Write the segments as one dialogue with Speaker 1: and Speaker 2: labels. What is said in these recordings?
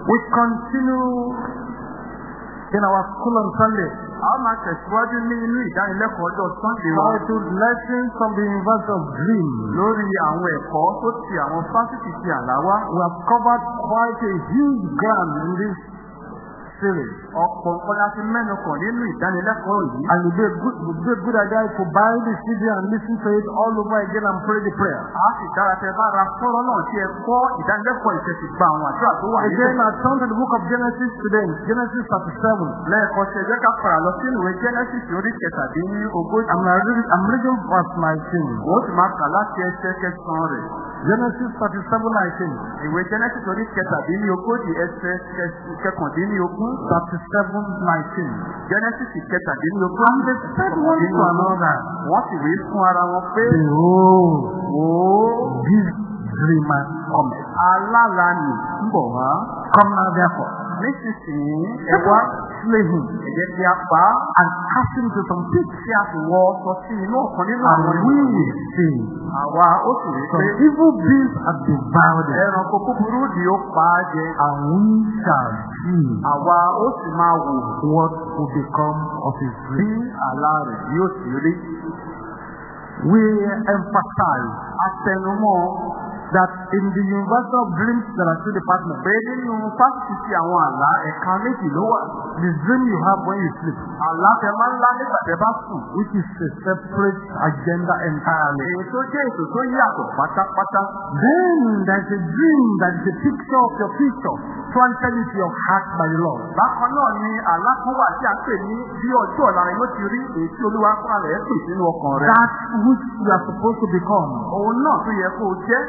Speaker 1: We continue in our school on Sunday.
Speaker 2: A ó máa tẹ̀síwájú ní inú ìdánilẹ́kọ̀ọ́ ọjọ́ Sunday wa
Speaker 1: Titled Lessons from the University of Dreams.
Speaker 2: lórí àwọn ẹ̀kọ́ tó ti àwọn fásitì ti àlá wá.
Speaker 1: We have covered quite a huge ground in this series.
Speaker 2: Ọ̀pọ̀ fi mẹ́nu kàn nínú ìdánilẹ́kọ̀ọ́ yìí.
Speaker 1: And be a good, would be a good idea to buy the CD and listen to it all over again and pray the prayer.
Speaker 2: A sì dára tẹ bá ra fọ́rọ́ náà tí ẹ kọ́ ìdánilẹ́kọ̀ọ́ ìṣẹ̀sì gba àwọn àdúrà tó wà
Speaker 1: Again. I turn to the book of Genesis today, Genesis chapter 7.
Speaker 2: Lẹ́ẹ̀kan ṣe jẹ́ ká fara lọ sínú ìwé Genesis orí kẹtàdínní ogójì.
Speaker 1: I'm reading, I'm reading verse 19.
Speaker 2: Ó sì máa kà láti ẹsẹ̀ kẹsàn-án rẹ̀.
Speaker 1: Genesis 37, 19.
Speaker 2: Ìwé Genesis orí kẹtàdínní ogójì ẹsẹ̀ kẹkàndínní ogún.
Speaker 1: 37, 19.
Speaker 2: Genesis kẹtàdínní ogún.
Speaker 1: And they said one. to another,
Speaker 2: Wọ́n sì wí fún ara wọn pé ó
Speaker 1: this dreamer cometh.
Speaker 2: alára nì ń bọ̀ wá.
Speaker 1: Come now therefore,
Speaker 2: Nísinsìnyí ẹ
Speaker 1: let
Speaker 2: wá
Speaker 1: slay him
Speaker 2: ẹ jẹ́ kí a pa
Speaker 1: and cast him to some pit,
Speaker 2: Tí a sì wọ ọsọ sí inú ọ̀kan nínú
Speaker 1: and
Speaker 2: àwọn
Speaker 1: we
Speaker 2: ìwé
Speaker 1: will see
Speaker 2: Àwa ó sì rí
Speaker 1: some
Speaker 2: pé
Speaker 1: evil beasts have devoured it,
Speaker 2: ẹranko búburú ni ó pa á jẹ.
Speaker 1: and we shall see
Speaker 2: Àwa ó sì máa wò
Speaker 1: what will become of his
Speaker 2: bí
Speaker 1: dream.
Speaker 2: àlá rẹ̀ yóò sì rí.
Speaker 1: We emphasize
Speaker 2: Atẹnumọ́
Speaker 1: that in the University of Dreams there are two departments.
Speaker 2: pé nínú fásitì ti àwọn àlá ẹ̀ka méjì ló wà.
Speaker 1: The dream you have when you sleep,
Speaker 2: Àlá tẹ máa ń lá nígbà tẹ bá sùn.
Speaker 1: which is a separate agenda entirely.
Speaker 2: Èyí tó jẹ́ ètò tó yàtọ̀ pátápátá.
Speaker 1: Then there's a dream that is a picture of your future planted into your heart by the Lord.
Speaker 2: Bákan náà ni àlá kan wà tí a pè ní bí ọjọ́ ọ̀la rẹ̀ ti rí èyí tí olúwa fún àlẹ́ pè sínú ọkàn rẹ̀.
Speaker 1: That which you are supposed to become.
Speaker 2: Òun náà tó yẹ kó o jẹ́.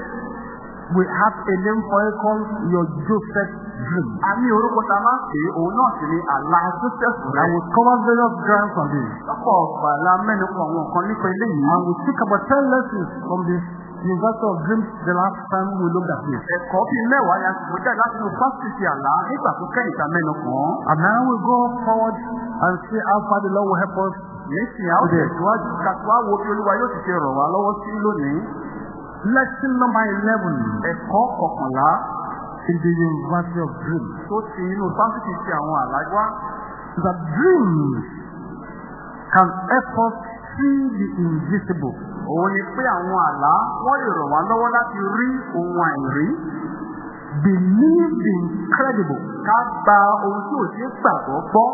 Speaker 1: We have a name for it called your Joseph dream.
Speaker 2: A ní orúkọ tá a máa ń pè é, òun náà sì ni àlá Joseph
Speaker 1: I
Speaker 2: rẹ̀.
Speaker 1: will cover various grounds on this.
Speaker 2: Lọ́pọ̀ ọ̀gbà la mẹ́nu kan àwọn nǹkan nípa eléyìí.
Speaker 1: And we speak about 10 lessons from this University of Dreams the last time we looked at this.
Speaker 2: Ẹ̀kọ́ bíi mẹ́wàá ya ti gbọ́dọ̀ láti inú fásitì àlá nígbà tó kẹ́yìn tá mẹ́nu án.
Speaker 1: And now we go forward and see how far the Lord will help us.
Speaker 2: Nísìnyí a ó tẹ̀síwájú kàtúwá wo bí olúwa yóò ti ṣe rọ̀ wá lọ́wọ́ sí lónìí.
Speaker 1: Lesson number 11
Speaker 2: Ẹ̀kọ́ kọkànlá
Speaker 1: in the University of Dreams.
Speaker 2: tó ti inú fásitì ti àwọn àlá wá.
Speaker 1: that dreams can help us see the invisible.
Speaker 2: Òun ni pé àwọn àlá wọ́n lè rọ̀ wá lọ́wọ́ láti rí ohun àìrí.
Speaker 1: Believe the incredible
Speaker 2: Ká gba ohun tí ò ṣeé gbàgbọ́ gbọ́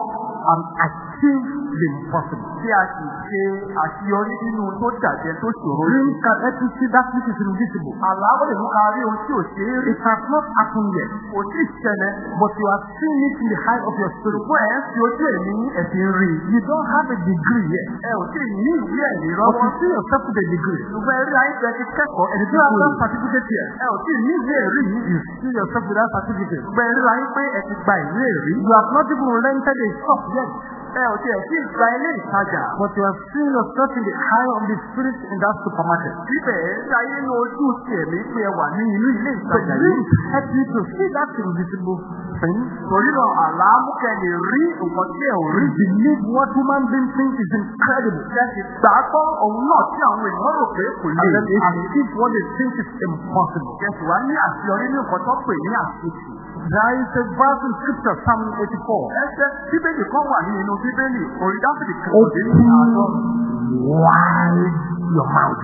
Speaker 1: and achieve the impossible.
Speaker 2: tí a sì ṣe àṣeyọrí nínú tó dàjẹ́ tó ṣòro.
Speaker 1: Dream can help you see that which is invisible.
Speaker 2: Àlá ó lè mú ká rí ohun tí ò ṣeé rí.
Speaker 1: It has not happened yet,
Speaker 2: Kò tí ì ṣẹlẹ̀.
Speaker 1: but you are seeing it in the height of your spirit.
Speaker 2: Ṣùgbọ́n ẹ̀ ń fi ojú ẹ̀mí ẹ̀sìn rí.
Speaker 1: You don't have a degree yet,
Speaker 2: Ẹ ò tí ì ní ìwé ẹ̀rí
Speaker 1: but
Speaker 2: lọ́wọ́.
Speaker 1: you see yourself with a degree.
Speaker 2: Ṣùgbọ́n ẹ̀rí ayé bẹ ti kẹ́kọ̀ọ́ ẹ̀rí
Speaker 1: You
Speaker 2: tí rí.
Speaker 1: that certificate yet.
Speaker 2: Ẹ ò tí ì ní ìwé ẹ̀rí yìí.
Speaker 1: You see yourself with that certificate.
Speaker 2: Ṣùgbọ́n ẹ̀rí pé ẹ ti gba ìwé ẹ̀rí.
Speaker 1: You have not even rented a shop yet,
Speaker 2: Ẹ ò tí ẹ̀ tí ì gba ilé ìtajà.
Speaker 1: but you are seeing yourself in the high of the spirit in that supermarket.
Speaker 2: Síbẹ̀ ayé ní ojú ti ẹ̀mí pé ẹ wà ní inú ilé
Speaker 1: So
Speaker 2: ìtajà yìí.
Speaker 1: help you to see that invisible thing.
Speaker 2: Torí náà àlá mú kẹ́ lè rí nǹkan tí ẹ ò rí.
Speaker 1: Believe what human beings think is incredible.
Speaker 2: Á gbọ́ òun náà tí àwọn èèyàn rò pé kò lè
Speaker 1: And then
Speaker 2: é?
Speaker 1: achieve what they think is impossible.
Speaker 2: Jẹ́sì wá ní àṣeyọrí ní nǹkan tó pè ní àṣetì.
Speaker 1: There is a verse in scripture, Psalm 84.
Speaker 2: Ẹsẹ̀ bíbélì kan wà ní inú bíbélì orí dáfídì kìkọ̀dé ní àádọ́.
Speaker 1: Open wide your mouth,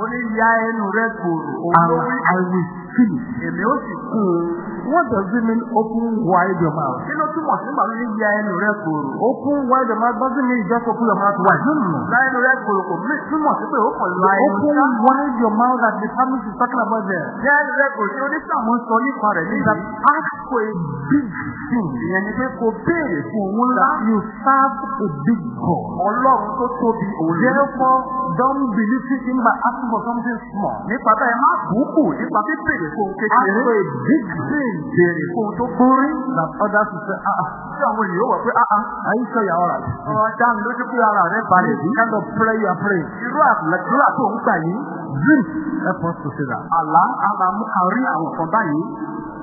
Speaker 2: Ó ní ya ẹnu rẹ gbòòrò,
Speaker 1: and I will fill it.
Speaker 2: èmi ó sì kún un.
Speaker 1: What does it mean, open wide your mouth?
Speaker 2: Kí ló túmọ̀ sí màá ní ya ẹnu rẹ gbòòrò?
Speaker 1: Open wide your mouth doesn't mean just open your mouth wide. No, no.
Speaker 2: La ẹnu rẹ gbòòrò kò mí túmọ̀ sí pé ó kàn la ẹnu
Speaker 1: Open wide your mouth that the psalmist is talking about there.
Speaker 2: Ya ẹnu rẹ gbòòrò tí oníṣàmú ń sọ nípa rẹ̀ ní
Speaker 1: That ask for a big thing.
Speaker 2: Ìyẹn ni pé kò béèrè fún òun ńlá.
Speaker 1: That you serve a big God.
Speaker 2: Ọlọ́run tó tóbi òun.
Speaker 1: Therefore, don't believe in by asking for something small.
Speaker 2: Nípa bẹ́ẹ̀ má bùkù nípa bí béèrè fún kékeré.
Speaker 1: a big thing.
Speaker 2: Béèrè fún tó gbórí.
Speaker 1: That others will say, ah, ah,
Speaker 2: Tí àwọn ènìyàn wọ̀ pé áá.
Speaker 1: are you sure you're alright?
Speaker 2: Ọ̀rọ̀ dáhùn lójú pé ara rẹ̀ balẹ̀ bí.
Speaker 1: Kind of prayer you are praying.
Speaker 2: Irú àdúrà tó ń gbà yìí.
Speaker 1: Dreams help us to see that.
Speaker 2: Àlá á máa mú ká rí àwọn nǹkan báyìí.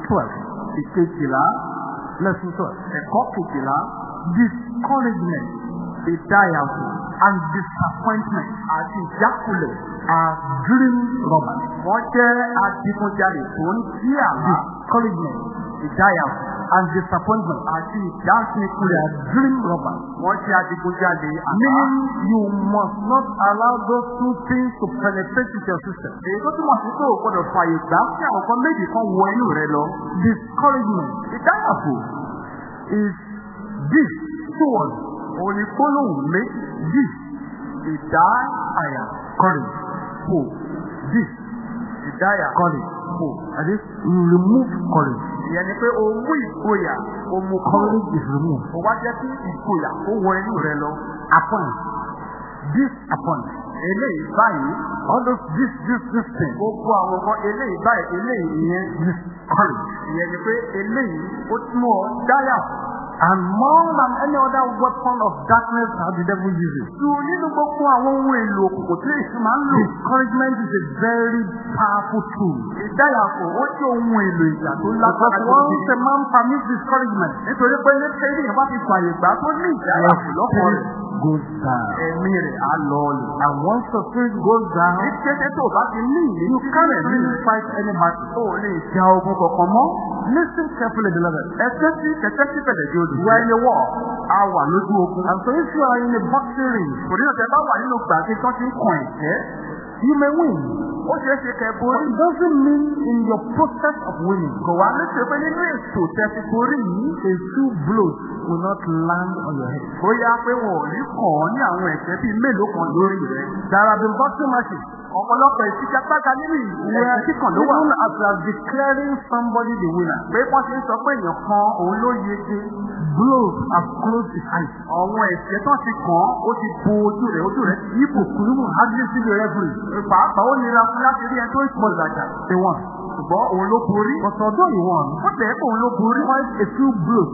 Speaker 1: 12.
Speaker 2: Ìkejìlá.
Speaker 1: Lesson 12.
Speaker 2: Ẹ̀kọ́ kejìlá.
Speaker 1: Discouragement
Speaker 2: Ìdáyàwó.
Speaker 1: and disappointment
Speaker 2: Àti ìjákulẹ̀.
Speaker 1: are dream robbers.
Speaker 2: Wọ́n jẹ́ adigunjalè tó ń jí àlá.
Speaker 1: Discouragement
Speaker 2: Ìdáyàwó.
Speaker 1: and disappointment.
Speaker 2: àti ìdásí
Speaker 1: They
Speaker 2: ìkulẹ̀.
Speaker 1: are dream robbers.
Speaker 2: Wọ́n ṣe adigunjalè àlá.
Speaker 1: Meaning you must not allow those two things to penetrate into your system.
Speaker 2: Èyí tó túmọ̀ sí pé o gbọ́dọ̀ fààyè gbà kí àwọn kan méjì kan wọ inú rẹ lọ.
Speaker 1: Discouragement
Speaker 2: Ìdáyàfò
Speaker 1: is this two words.
Speaker 2: Òun ni gbólóhùn méjì.
Speaker 1: This
Speaker 2: Ìdá àyà
Speaker 1: courage.
Speaker 2: fò.
Speaker 1: This
Speaker 2: Ìdáyà
Speaker 1: courage.
Speaker 2: fò.
Speaker 1: That is, you remove courage.
Speaker 2: Ìyẹn ni pé o mú ìgboyà, o mú
Speaker 1: is removed.
Speaker 2: O wá jẹ́ kí ìgboyà ó wọ inú rẹ lọ.
Speaker 1: Upon this upon
Speaker 2: Eléyìí báyìí,
Speaker 1: all those this this this thing.
Speaker 2: gbogbo àwọn ọmọ eléyìí báyìí, eléyìí ìyẹn.
Speaker 1: This courage.
Speaker 2: Ìyẹn ni pé eléyìí ó mú ọ dáyà.
Speaker 1: And more than any other weapon of darkness how the devil uses.
Speaker 2: Nínú gbogbo àwọn ohun èlò òkùnkùn tí èsì máa ń lò.
Speaker 1: Discouragement is a very powerful tool.
Speaker 2: Ìdáyàfò ó jẹ́ ohun èlò ìjà tó
Speaker 1: Because
Speaker 2: lágbára
Speaker 1: once a man permits discouragement,
Speaker 2: Nítorí pé ní tẹ́lẹ̀ yẹn bá fi fàyè gbà tó ní ìdáyàfò lọ́kọ̀ rẹ̀.
Speaker 1: goes down.
Speaker 2: Ẹ̀mí rẹ̀ á lọ ọ̀lẹ̀.
Speaker 1: And once the spirit goes down,
Speaker 2: Ní kété tó bá ti ní ìlú
Speaker 1: you can't really fight any battle.
Speaker 2: o ò lè ja ogun kankan mọ́.
Speaker 1: Listen carefully, beloved.
Speaker 2: Ẹsẹ̀ tí kẹ̀kẹ́ di olùdó.
Speaker 1: You in a
Speaker 2: wà lójú ogun.
Speaker 1: And so if you are in a boxing ring,
Speaker 2: Kò ní ọ̀tẹ̀ bá wà nínú gbàgbé tó ti ń kàn ẹ̀jẹ̀.
Speaker 1: you may win.
Speaker 2: Ó ṣeé ṣe kẹ́
Speaker 1: But
Speaker 2: borí.
Speaker 1: it doesn't mean in your process of winning,
Speaker 2: Kò wá ní ṣe pé nínú ètò tẹ̀sí borí yìí.
Speaker 1: a few blows will not land on your head.
Speaker 2: Bóyá pé wọn ò ní kàn án ní àwọn ẹ̀ṣẹ̀ bíi mélòó kan lórí rẹ̀.
Speaker 1: There have been boxing matches
Speaker 2: Ọ̀pọ̀lọpọ̀ ìfigagbága nínú ẹ̀sìn kíkàn ló wà.
Speaker 1: even as you are declaring somebody the winner,
Speaker 2: Pé wọ́n ti ń sọ pé èèyàn kan òun ló yege.
Speaker 1: blows have closed his eyes.
Speaker 2: Àwọn ẹ̀ṣẹ̀ tán ti kàn án, ó ti bo ojú rẹ̀, ojú rẹ̀.
Speaker 1: Could even hardly see the referee.
Speaker 2: Pàápàá ó nira fún láti rí ẹni tó ìpọ̀ ìlàjà.
Speaker 1: They won.
Speaker 2: Ṣùgbọ́n òun ló borí.
Speaker 1: But although he won,
Speaker 2: Ó tẹ̀ pé òun ló borí.
Speaker 1: quite a few blows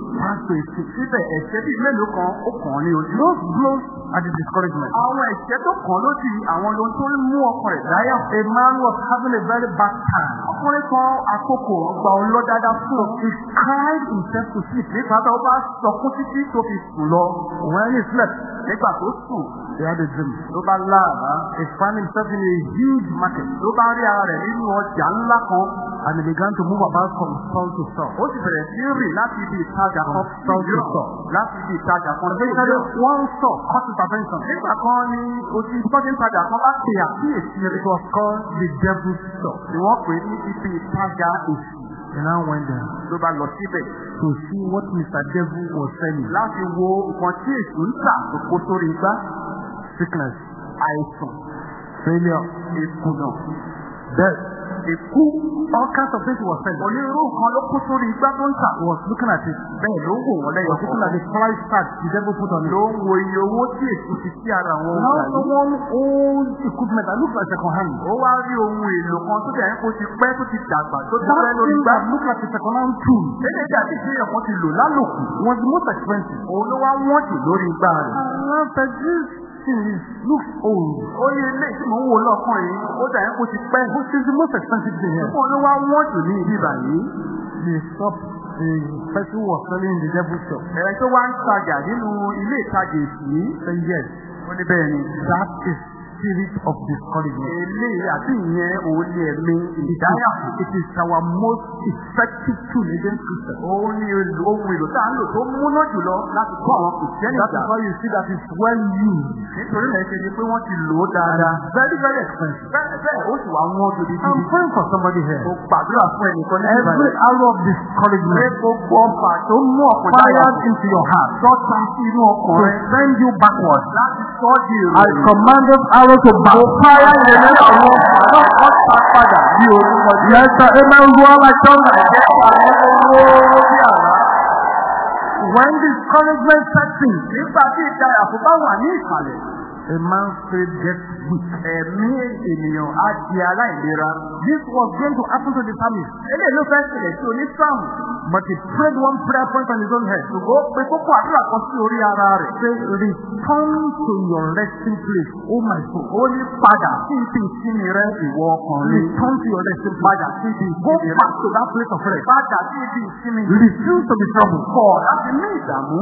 Speaker 1: to his feet.
Speaker 2: Síbẹ̀ ẹ̀ṣẹ̀ bíi mélòó kan ó kàn ní ojú.
Speaker 1: Those blows are the discouragement.
Speaker 2: Àwọn ẹ̀ṣẹ̀ tó kàn án lójú àwọn ohun tó ń mú ọkàn rẹ̀ dáyà.
Speaker 1: A man was having a very bad time.
Speaker 2: Ọkùnrin kan àkókò lọ dáadáa fún un.
Speaker 1: He cried himself to sleep.
Speaker 2: Nígbà tó bá sọkún títí tó fi sùn lọ.
Speaker 1: When he slept,
Speaker 2: Nígbà tó sùn,
Speaker 1: he had a dream.
Speaker 2: ló bá láàrá.
Speaker 1: He found himself in a huge market
Speaker 2: Ló bá rí ara rẹ̀ nínú ọjà ńlá kan.
Speaker 1: and he began to move about from stall to stall.
Speaker 2: Ó sì bẹ̀rẹ̀ sí rìn láti ibi ìtajà kan
Speaker 1: Stall to stall.
Speaker 2: Láti ibi ìtajà kan sí ìmíràn.
Speaker 1: one store caught his attention.
Speaker 2: Nígbà kan ni ojú tọ́jú ìtajà kan bá pè àkíyèsí
Speaker 1: It
Speaker 2: rẹ̀.
Speaker 1: was called the devil's store.
Speaker 2: Ni wọ́n pè ní ibi ìtajà èsì
Speaker 1: He now went there
Speaker 2: ló bá lọ síbẹ̀.
Speaker 1: to see what Mr. Devil was selling.
Speaker 2: Láti wo nǹkan tí èsì ń tà kó sórí igbá.
Speaker 1: Sickness,
Speaker 2: Àìsàn,
Speaker 1: failure,
Speaker 2: ìkùnà,
Speaker 1: death,
Speaker 2: ikú.
Speaker 1: all kinds of things was selling.
Speaker 2: Onírúurú nǹkan ló kó sórí igbá tó ń tà.
Speaker 1: Was looking at it.
Speaker 2: Bẹ́ẹ̀ ló ń wò wọ́n lẹ́yọ̀
Speaker 1: was looking at the price tag the devil put on it.
Speaker 2: Ló ń wo iye owó tí èsì fi sí ara àwọn
Speaker 1: Now someone old equipment that looks like second hand.
Speaker 2: Ó wá rí ohun èlò kan tó dẹ̀ kó ti pẹ́ tó ti dàgbà tó ti
Speaker 1: That
Speaker 2: pẹ́ lórí
Speaker 1: thing
Speaker 2: igbá.
Speaker 1: that looked like a second hand tool
Speaker 2: Eléyìí dàbí tí ẹ̀kan ti lò lálòkù.
Speaker 1: was the most expensive.
Speaker 2: Òun ló wá wọ́n jù lórí igbá rẹ̀.
Speaker 1: And now thing is, looks old.
Speaker 2: Ó ní ilé tí mò ń wò lọ́kàn yìí, ó dàbí kó ti pẹ́.
Speaker 1: Which is the most expensive thing here?
Speaker 2: Òun ló wá wọ́n jù ní ibi báyìí.
Speaker 1: They stopped the person was selling in the devil's shop.
Speaker 2: Ẹ̀rẹ́ tó wá ń tajà nínú ilé ìtajà èsì.
Speaker 1: Say yes,
Speaker 2: Ó ní bẹ́ẹ̀ ni.
Speaker 1: that is spirit of discouragement.
Speaker 2: Eléyìí àti ìyẹn òun ni ẹ̀mí ìdáyàfò.
Speaker 1: it is our most effective tool against Christians.
Speaker 2: Òun ni ohun èlò tá à ń lò tó múná jùlọ láti kó àwọn kìrìsìtẹ́nì
Speaker 1: That is why you see that it's well used.
Speaker 2: Nítorí náà ṣe ni pé wọ́n ti lò ó dáadáa.
Speaker 1: Very, very expensive.
Speaker 2: Bẹ́ẹ̀ bẹ́ẹ̀ ó sì wá wọ́n gidi
Speaker 1: I'm
Speaker 2: gidi.
Speaker 1: praying for somebody here.
Speaker 2: Mo gbàdúrà fún ẹnìkan ní
Speaker 1: Every
Speaker 2: ìbàdàn.
Speaker 1: arrow of discouragement
Speaker 2: gbogbo ọfà tó mú ọ̀pọ̀
Speaker 1: fired
Speaker 2: dáyà
Speaker 1: into your heart
Speaker 2: tọ́ta sí inú
Speaker 1: to
Speaker 2: ọkùnrin
Speaker 1: send you backward.
Speaker 2: láti sọ́ di èrò.
Speaker 1: I command those arrows to backfire in the name of
Speaker 2: jẹ́.
Speaker 1: Let the amen
Speaker 2: àrá.
Speaker 1: When discouragement sets in, A man's spirit gets weak.
Speaker 2: ẹ̀mí ènìyàn á di aláìlera.
Speaker 1: This was going to happen to the psalmist,
Speaker 2: Eléyìí ló fẹ́ ṣẹlẹ̀ sí onísàmù.
Speaker 1: but he prayed one prayer point on his own head.
Speaker 2: Ṣùgbọ́n ó pe kókó àdúrà kan sí orí ara rẹ̀.
Speaker 1: Say, return to your resting place, oh my soul.
Speaker 2: Ó ní padà sí ibi ìsinmi rẹ ìwọ ọkùnrin.
Speaker 1: Return to your resting place.
Speaker 2: Padà sí ibi
Speaker 1: Go
Speaker 2: ìsinmi rẹ.
Speaker 1: back to that place of rest.
Speaker 2: Padà sí ibi ìsinmi.
Speaker 1: Refuse to be troubled.
Speaker 2: Kọ̀ láti ní ìdààmú.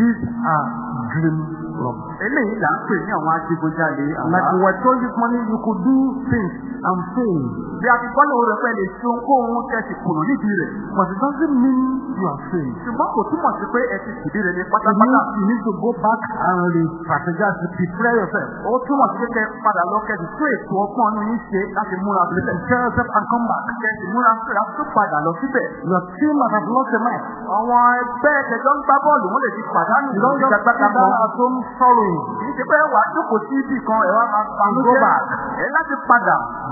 Speaker 1: These are dream robbers.
Speaker 2: Eléyìí là ń pè ní àwọn adigunjalè
Speaker 1: Like we were told this morning, you could do things and fail.
Speaker 2: bí a ti gbọ́ lóore rẹ̀ pé lè ṣe ohunkóhun kẹ́sì kùnà nídìí rẹ̀.
Speaker 1: But it doesn't mean you are failed.
Speaker 2: ṣùgbọ́n kò túmọ̀ sí pé ẹ ti fìdí rẹ̀ ní
Speaker 1: You
Speaker 2: pátápátá.
Speaker 1: you need to go back and re-strategize, prepare yourself.
Speaker 2: ó túmọ̀ sí pé padà lọ kẹ́sì tó ètò ọgbọ́n inú yín ṣe láti múra sílẹ̀.
Speaker 1: Prepare yourself and come back.
Speaker 2: kẹ́sì múra sílẹ̀ láti tó padà lọ síbẹ̀.
Speaker 1: Your team have lost a match.
Speaker 2: àwọn ẹgbẹ́ ẹ̀kẹ́jọ́ ń gbá bọ́ọ̀lù wọ́n lè ti pàdánù
Speaker 1: You don't just sit
Speaker 2: ìgbàgbàgbà
Speaker 1: down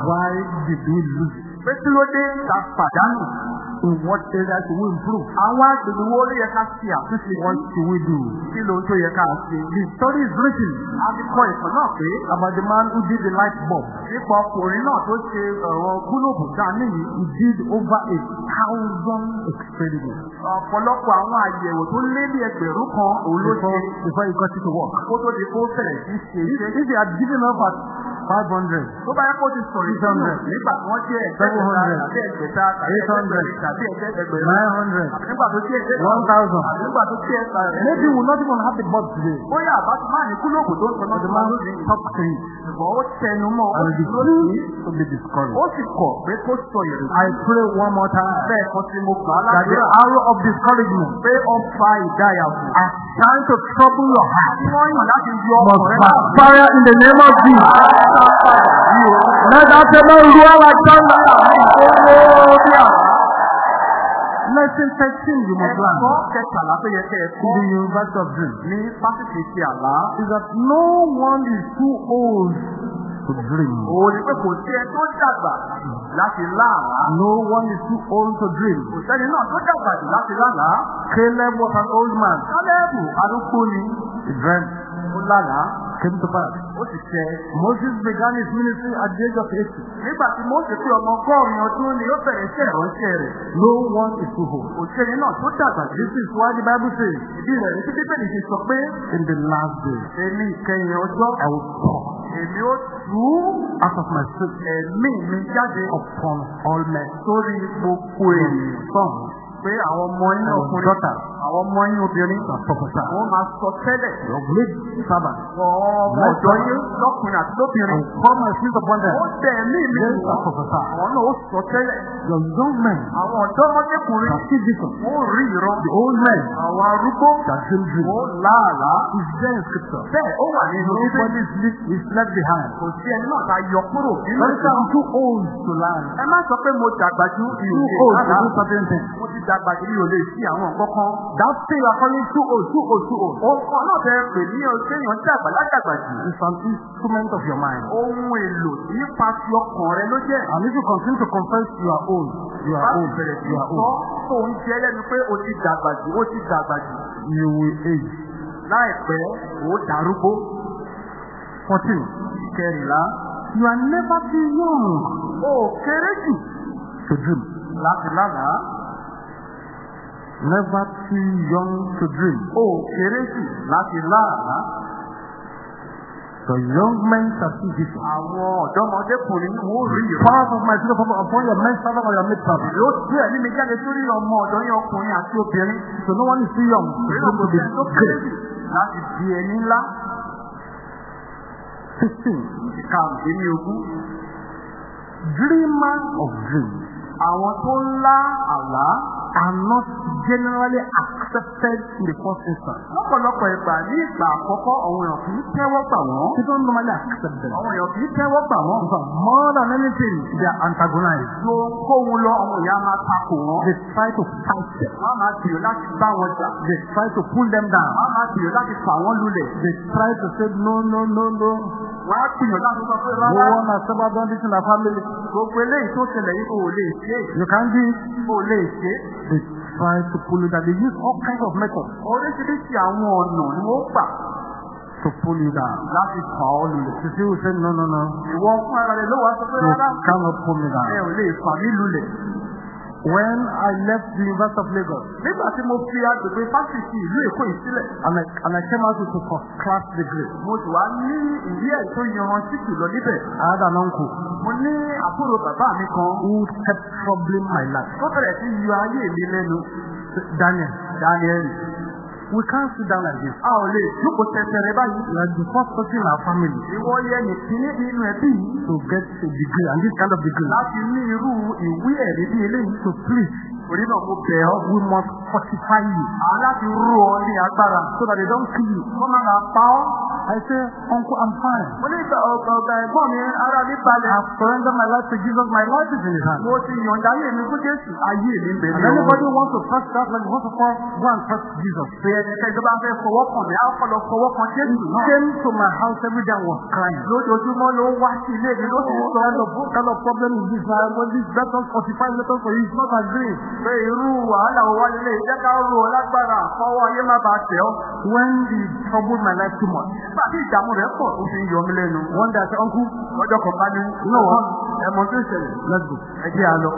Speaker 2: kan.
Speaker 1: at home
Speaker 2: pé kí ló dé ta pàdánù.
Speaker 1: In what areas do we improve?
Speaker 2: àwọn agbègbè wo ló yẹ ká ṣe àtúnṣe
Speaker 1: What should we do?
Speaker 2: kí ló ń tó yẹ ká ṣe?
Speaker 1: The story is written
Speaker 2: a ti kọ ìtàn náà pé
Speaker 1: about the man who did the light bulb.
Speaker 2: nípa ọkùnrin náà tó ṣe ọ̀rọ̀ gúlóòbù dáa níyì.
Speaker 1: He did over a thousand experiments
Speaker 2: ọ̀pọ̀lọpọ̀ àwọn àyẹ̀wò tó lé ní ẹgbẹ̀rún kan òun ló ṣe
Speaker 1: before, he got it to work.
Speaker 2: kó tó di kó bẹ̀rẹ̀ sí ṣe
Speaker 1: If, he had given up at 500,
Speaker 2: tó bá yẹ kó ti sọ̀rọ̀ ìṣúná
Speaker 1: 600,
Speaker 2: nígbà tí wọ́n jẹ́ ẹgbẹ̀ta
Speaker 1: 700,
Speaker 2: tàbí ẹgbẹ̀ta tàbí
Speaker 1: 800,
Speaker 2: ẹgbẹ̀rin tàbí ẹgbẹ̀rún.
Speaker 1: 900,
Speaker 2: àbí nígbà tó jẹ́ ẹgbẹ̀ta
Speaker 1: 1000.
Speaker 2: àbí nígbà tó jẹ́ ẹgbẹ̀ta rẹ̀.
Speaker 1: maybe we will not even have the bulb today.
Speaker 2: ń sọ
Speaker 1: But the man stuck to
Speaker 2: ó
Speaker 1: and
Speaker 2: lónìí.
Speaker 1: refused to be discouraged. I pray one more time that the arrow of discouragement as trying to trouble your heart must backfire in the name of Jesus. Let that amen roar like thunder. Lesson 13 you must learn in the University of
Speaker 2: àlá.
Speaker 1: is that no one is too old to dream. No one is too old to dream. Caleb was an old man. He dreamt,
Speaker 2: lálàá.
Speaker 1: came to pass.
Speaker 2: Ó sì ṣẹ.
Speaker 1: Moses began his ministry at the age of 80.
Speaker 2: Nígbà tí Mósè pé ọmọ ọgọ́rin ọdún ni ó bẹ̀rẹ̀ iṣẹ́ ìránṣẹ́ rẹ̀.
Speaker 1: No one is too old.
Speaker 2: Sẹ́ni náà tó dàgbà
Speaker 1: why the Bible says,
Speaker 2: Ìdí rẹ̀ ní títí bẹ́ẹ̀ ṣe sọ pé
Speaker 1: in the last days,
Speaker 2: èmi ìkẹyìn ọjọ́
Speaker 1: I will pour
Speaker 2: èmi ó tú
Speaker 1: out of my spirit
Speaker 2: ẹ̀mí mi jáde
Speaker 1: upon all men.
Speaker 2: sórí gbogbo ènìyàn.
Speaker 1: Sons
Speaker 2: Pé àwọn ọmọ yín ọkùnrin, àwọn ọmọ yín obìnrin, àwọn máa sọ tẹ́lẹ̀. Ọmọ ọ̀dọ́ yín lọ́kùnrin àti lóbìnrin. Ó tẹ̀ mí mi. Àwọn náà ó sọ tẹ́lẹ̀.
Speaker 1: Your young men
Speaker 2: Àwọn ọ̀dọ́mọdékùnrin wọ́n rí ìran.
Speaker 1: The old men
Speaker 2: Àwọn arúgbó wọ́n láàlá.
Speaker 1: Is there in scripture?
Speaker 2: Bẹ́ẹ̀ ó wà nínú
Speaker 1: behind.
Speaker 2: Kò sí ẹni náà ta yọ kúrò nínú
Speaker 1: learn.
Speaker 2: Ẹ má sọ pé mo dàgbà ju
Speaker 1: to
Speaker 2: rárá. Mo ti dàgbà ju ìròyìn lè sí àwọn nǹkan kan.
Speaker 1: That thing you are calling too old, too old, too old.
Speaker 2: Ohun kan náà fẹ́ pè ní ọjọ́ èèyàn dàgbà ládàgbà jù.
Speaker 1: It's an instrument of your mind.
Speaker 2: Ohun èlò nípa ti ọkàn rẹ ló jẹ́.
Speaker 1: And if you continue to confess you are old, you are
Speaker 2: Bá
Speaker 1: old,
Speaker 2: bẹ̀rẹ̀ sí sọ
Speaker 1: old,
Speaker 2: tó ń jẹ́ lẹ́nu pé o ti dàgbà jù, o ti dàgbà jù.
Speaker 1: you will age.
Speaker 2: Láìpẹ́, o darúgbó.
Speaker 1: 14.
Speaker 2: Kẹrìnlá.
Speaker 1: You are never too young
Speaker 2: O kéré jù
Speaker 1: to dream.
Speaker 2: láti lálàá.
Speaker 1: Never too young to dream.
Speaker 2: O kéré jù láti lálàá.
Speaker 1: The young men shall see visions.
Speaker 2: Àwọn ọ̀dọ́mọdékùnrin wo rí ìrọ̀.
Speaker 1: Power of my spirit upon upon your men servant or your servant.
Speaker 2: Yóò tú ẹ̀mí mi jáde sórí ọmọ ọ̀dọ́ yín ọkùnrin àti obìnrin.
Speaker 1: So no one is too young to
Speaker 2: Ìrìn
Speaker 1: dream
Speaker 2: òkò
Speaker 1: to be
Speaker 2: tẹ̀ tó kéré jù láti di ẹni ńlá.
Speaker 1: 15.
Speaker 2: Ìkàǹdínlógún.
Speaker 1: Dreamers of dreams
Speaker 2: Àwọn tó ń lá àlá.
Speaker 1: are not generally accepted in the first instance.
Speaker 2: Lọ́pọ̀lọpọ̀ ìgbà ní ìgbà àkọ́kọ́ àwọn èèyàn kì í tẹ́wọ́ gbà wọ́n.
Speaker 1: People don't normally accept them.
Speaker 2: Àwọn èèyàn kì í tẹ́wọ́ gbà wọ́n.
Speaker 1: Fact, more than anything, they are antagonized.
Speaker 2: Lo kóhun lọ àwọn èèyàn máa takò wọ́n.
Speaker 1: They try to fight them.
Speaker 2: Wọ́n máa gbìyànjú láti bá wọn jà.
Speaker 1: They try to pull them down.
Speaker 2: Wọ́n máa gbìyànjú láti fà wọ́n lulẹ̀.
Speaker 1: They try to say, no, no, no, no.
Speaker 2: Wọ́n á gbìyànjú láti sọ pé rárá.
Speaker 1: one has ever done this in family.
Speaker 2: Gbogbo eléyìí tó ṣẹlẹ̀ yìí kò lè ṣe.
Speaker 1: You can't do.
Speaker 2: Kò lè ṣe.
Speaker 1: They try to pull you down. They use all kinds of methods
Speaker 2: Oríṣiríṣi àwọn ọ̀nà ni wọ́n gbà
Speaker 1: to pull you down.
Speaker 2: láti fà ọ́ lulẹ̀.
Speaker 1: You see, say, no, no, no.
Speaker 2: Ìwọ fún ara rẹ̀ ló wá sọ pé
Speaker 1: You
Speaker 2: rárá.
Speaker 1: cannot pull me
Speaker 2: Ẹ
Speaker 1: down.
Speaker 2: ò lè fà mí lulẹ̀.
Speaker 1: When I left the University of Lagos,
Speaker 2: Nígbà tí mo fi agbègbè fásitì ìlú Èkó yìí sílẹ̀,
Speaker 1: and I, and I came out with a first class degree,
Speaker 2: mo sì wá ní ìwé ẹ̀ tó yanrantí jùlọ níbẹ̀.
Speaker 1: I had an uncle
Speaker 2: Mo ní àbúrò bàbá mi kan
Speaker 1: who kept troubling my life.
Speaker 2: tó bẹ̀rẹ̀ sí yọ ayé mi lẹ́nu.
Speaker 1: Daniel,
Speaker 2: Daniel,
Speaker 1: We can't sit down like this.
Speaker 2: A ò lè jókòó tẹ̀tẹ̀rẹ̀ báyìí.
Speaker 1: You are the first person in our family
Speaker 2: Ìwọ yẹ nìkíní nínú ẹbí yìí
Speaker 1: to get a degree and this kind of degree.
Speaker 2: láti ní irú ìwé ẹ̀rí bí eléyìí.
Speaker 1: So please,
Speaker 2: Orí náà mo bẹ̀ ọ́.
Speaker 1: we must fortify you
Speaker 2: Àwọn láti rú ọ ní agbára.
Speaker 1: so that they don't kill you.
Speaker 2: Wọ́n máa pa ọ́.
Speaker 1: I say, Uncle, I'm fine.
Speaker 2: Mo ní ìgbà ọ̀gá ọ̀gá ẹ̀gbọ́n mi ara mi balẹ̀.
Speaker 1: I've surrendered my life to Jesus. My life is in his hands.
Speaker 2: Mo ti yọ̀ǹda ayé mi fún Jésù. Ayé mi
Speaker 1: And anybody wants to trust that, like, first of all, go and trust Jesus.
Speaker 2: Pé ẹnikẹ́ni tó bá fẹ́ fọwọ́ kàn mí, á kọ́ lọ fọwọ́ kan Jésù náà.
Speaker 1: came to my house every day and was crying.
Speaker 2: Lójoojúmọ́ ló wá sí ilé mi ló sì sọ
Speaker 1: kind of, what kind of problem is this? I want this better 45 letters for you. It's not agreeing.
Speaker 2: pé irú wàhálà wo wá nílé ìjẹ́ ká rú ọ lágbára àfọwọ́ ayé má bàa tẹ̀ ọ́.
Speaker 1: When he troubled my life too much,
Speaker 2: Nígbà tí ìdààmú rẹ̀ pọ̀ tó fi ń yọ mí lẹ́nu.
Speaker 1: one day Uncle,
Speaker 2: Lọ́jọ́ kan bá ní.
Speaker 1: Know what?
Speaker 2: Ẹ̀mọ́ tó ṣẹlẹ̀.
Speaker 1: let's go.
Speaker 2: Ẹ jẹ́ a lọ.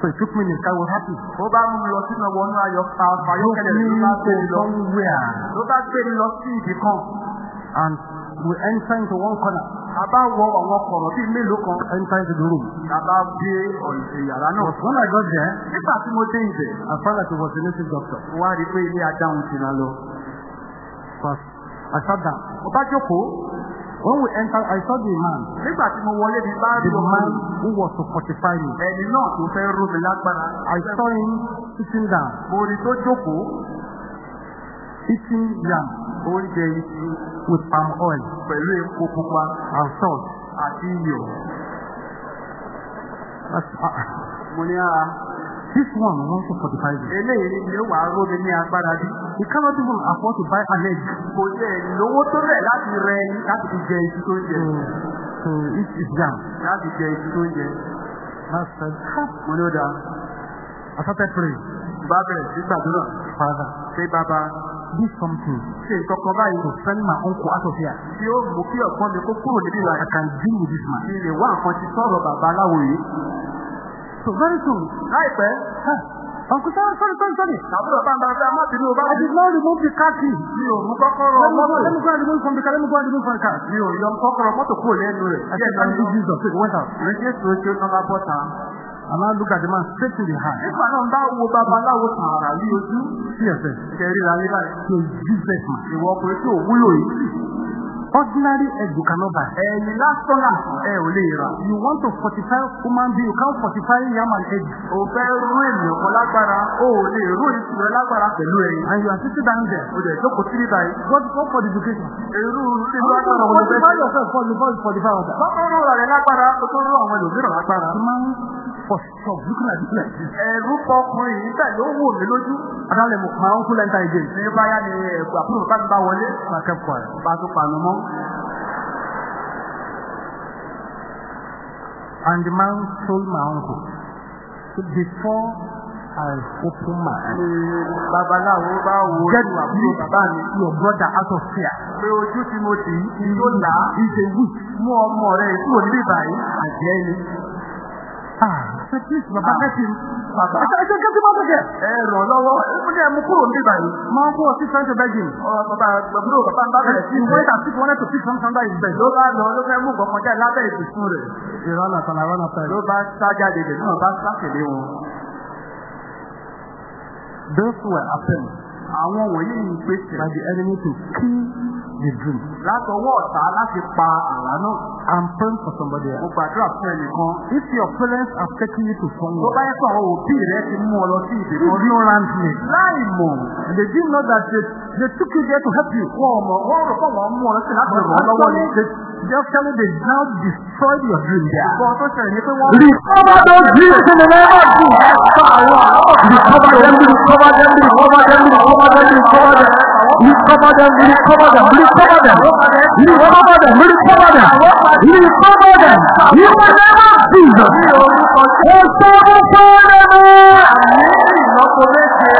Speaker 1: So he took me in. I was happy.
Speaker 2: Ó bá mú lọ sínú ọwọ́ náà ayọ̀
Speaker 1: me
Speaker 2: ló bá gbé lọ. Ló bá gbé lọ sí ibì kan.
Speaker 1: And we enter into one corner.
Speaker 2: A bá wọ àwọn kọ̀rọ̀ bíi mélòó kan.
Speaker 1: Enter into the room.
Speaker 2: A bá gbé ọ̀nà yàrá náà.
Speaker 1: When I got there,
Speaker 2: Nígbà tí mo dé ibẹ̀,
Speaker 1: I found that he was a native doctor.
Speaker 2: mo wá rí i pé ilé adáhùn ti máa lọ.
Speaker 1: First, I sat down.
Speaker 2: Mo bá jókòó.
Speaker 1: When we entered, I saw the man.
Speaker 2: Nígbà tí mo wọlé mi bá
Speaker 1: The
Speaker 2: rí ọmọ
Speaker 1: man
Speaker 2: mi.
Speaker 1: who was to fortify me.
Speaker 2: Ẹni náà tó fẹ́ rú mi lágbára.
Speaker 1: I saw him sitting down,
Speaker 2: Mo rí tó jókòó.
Speaker 1: eating yam
Speaker 2: Oúnjẹ iṣu
Speaker 1: with palm oil
Speaker 2: pẹ̀lú epo pupa
Speaker 1: and salt.
Speaker 2: àti iyọ̀.
Speaker 1: Uh,
Speaker 2: Mo ní ara.
Speaker 1: This one wants to fortify me.
Speaker 2: Eléyìí ni ó rú mi ní agbára bí.
Speaker 1: He cannot even afford to buy an egg
Speaker 2: Kò jẹ́ ìlówó tó rẹ̀ láti rẹ láti fi jẹ iṣu tó ń jẹ.
Speaker 1: to, to eat his yam.
Speaker 2: Láti jẹ iṣu tó ń jẹ.
Speaker 1: Said, "Ha."
Speaker 2: Mo ní ó dáa.
Speaker 1: I started praying.
Speaker 2: Bá bẹ̀rẹ̀ sí gbàdúrà.
Speaker 1: Father,
Speaker 2: Ṣé bàbá
Speaker 1: do something
Speaker 2: nǹkan kan báyìí
Speaker 1: to send my uncle out of here.
Speaker 2: tí ó mú kí ọ̀gbọ́n mi kó kúrò níbí wa.
Speaker 1: I can deal with this man.
Speaker 2: Lè wá nǹkan ti sọ̀rọ̀ bàbá aláwo yìí.
Speaker 1: So very soon,
Speaker 2: Láìpẹ́,
Speaker 1: Uncle, sorry, sorry, sorry, sorry.
Speaker 2: àbúrò bá ń bá fẹ́ má bínú bá
Speaker 1: I did not remove the car key.
Speaker 2: mi ò mú kọ́kọ́rọ́ mọ́tò.
Speaker 1: let me go and remove from the car. Let me go and remove from the car.
Speaker 2: Mi ò yọ kọ́kọ́rọ́ mọ́tò kúrò lẹ́nu rẹ̀.
Speaker 1: I said, thank you, Jesus. He went out.
Speaker 2: Ìrìn Jésù ó ṣe nọ́mbà bọ́ta.
Speaker 1: And I look at the man straight in the eye.
Speaker 2: Nígbà náà bá wo babaláwo tààrà ní ojú.
Speaker 1: See yourself.
Speaker 2: Kẹrí ra nígbà
Speaker 1: So useless man.
Speaker 2: ìwọ ọkùnrin tí ò wúlò yìí.
Speaker 1: Ordinary egg you cannot buy.
Speaker 2: Ẹ̀yin lásán làsán ẹ ò lè rà.
Speaker 1: You want to fortify human being, you can't fortify yam and egg.
Speaker 2: O fẹ́ rú ènìyàn kan lágbára. O ò lè rú ìṣù rẹ lágbára pẹ̀lú ẹ̀yin.
Speaker 1: And you are sitting down there.
Speaker 2: O jẹ̀ jókòó sí níbà yìí.
Speaker 1: What, what for the education?
Speaker 2: Èrú ìlú agbára wọn fẹ́
Speaker 1: fortify
Speaker 2: ṣe.
Speaker 1: yourself for before you fortify others.
Speaker 2: Kọ́kọ́rọ́ rẹ̀ lágbára o tó rú àwọn ẹlòmíràn lágbára.
Speaker 1: The man was shocked, looking at me like this.
Speaker 2: Ẹ̀rú pọkùnrin yìí bẹ́ẹ̀ ló wò mí lójú.
Speaker 1: And then my uncle enter again.
Speaker 2: Ní báyá ni ẹ̀gbà àbúrò bá mi bá wọlé.
Speaker 1: So I kept quiet.
Speaker 2: Bá tó pàánù mọ́.
Speaker 1: And the man told my uncle, so before I open my eyes,
Speaker 2: Ní babaláwo bá wo
Speaker 1: get
Speaker 2: bàbá mi.
Speaker 1: your brother out of fear.
Speaker 2: Pé ojú tí mo tì í tó là á.
Speaker 1: He's a witch.
Speaker 2: Mú ọmọ rẹ̀ kúrò níbí báyìí. Àjẹ́ ni.
Speaker 1: Ah, please, Baba,
Speaker 2: Ah.
Speaker 1: get him.
Speaker 2: Bàbá. Ẹ ràn lọ́wọ́. Ní kúrò níbí báyìí. Ọ̀rọ̀ bàbá ń bá bẹ̀rẹ̀ sí. Ló bá lọ ló fẹ́ mú jáde lábẹ́ ìbùsùn rẹ̀. Ló bá sá jáde dè náà bá sá tẹ̀lé wọn.
Speaker 1: Those were affirmed
Speaker 2: Àwọn wọ̀nyí ń gbèsè
Speaker 1: by the enemy to kill the dream.
Speaker 2: látọwọ́ ọ̀tá láti pa àlá náà.
Speaker 1: I'm praying for somebody
Speaker 2: Mo
Speaker 1: else.
Speaker 2: gbàdúrà fún ẹnìkan.
Speaker 1: If your parents have taken you to
Speaker 2: Tó bá
Speaker 1: somewhere
Speaker 2: yẹ kó àwọn òbí rẹ̀ ti mú ọ lọ sí ìdè kan
Speaker 1: ignorantly,
Speaker 2: láì mọ̀.
Speaker 1: and they didn't know that they, they took you there to help you.
Speaker 2: Wọ́n mọ̀ wọ́n rò pé wọ́n mú ọ lọ sí láti ràn ọ́ lọ́wọ́ ni.
Speaker 1: actually, they, now destroyed your dream there.
Speaker 2: Ìbọn tó ṣẹlẹ̀ ni pé wọ́n
Speaker 1: Recover those dreams in the name of Jesus. Recover them, recover them, recover them, recover them, recover them. Recover them, recover them, recover them. Recover them, recover them. Recover them. In the name of Jesus. Oh, seven forever.
Speaker 2: ìlọ́po méje.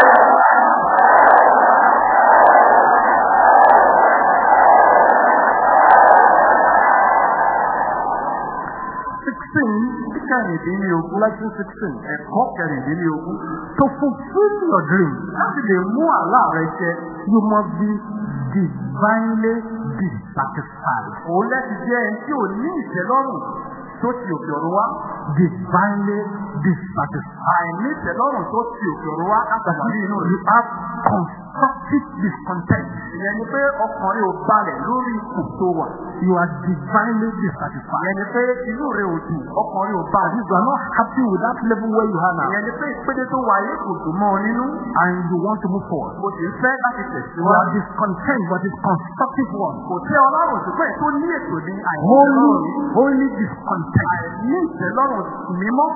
Speaker 1: Sixteen,
Speaker 2: Kẹrìndínlógún.
Speaker 1: lesson sixteen.
Speaker 2: Ẹ̀kọ́ kẹrìndínlógún.
Speaker 1: To fulfill your dream,
Speaker 2: Láti lè mú àlá rẹ ṣẹ.
Speaker 1: you must be divinely dissatisfied.
Speaker 2: Òun lẹ́ti jẹ́ ẹni tí ò ní ìtẹ́lọ́rùn tó ti òkè ọ̀run wá.
Speaker 1: divinely dissatisfied.
Speaker 2: àìní ìtẹ́lọ́rùn tó ti òkè ọ̀run wá láti wà ní inú
Speaker 1: You
Speaker 2: rẹ̀.
Speaker 1: have constructive discontent.
Speaker 2: ìyẹn ni pé ọkùnrin ò balẹ̀ lórí ipò tó wà.
Speaker 1: You are divinely dissatisfied.
Speaker 2: ìyẹn ni pé inú rẹ̀ ò dùn ọkùnrin ò balẹ̀.
Speaker 1: You are not happy with that level where you are now.
Speaker 2: ìyẹn ni pé ìpele tó wà yìí kò dùn mọ́ ọ nínú.
Speaker 1: And you want to move forward.
Speaker 2: mo sì ń fẹ́ láti
Speaker 1: You
Speaker 2: tẹ̀síwájú.
Speaker 1: are discontent, but it's constructive one.
Speaker 2: kò tẹ́ ọlọ́run ṣùgbọ́n tó ní ètò ní ìtẹ́lọ́rùn yìí.
Speaker 1: holy discontent.
Speaker 2: Àìní ìtẹ́lọ́rùn mímọ́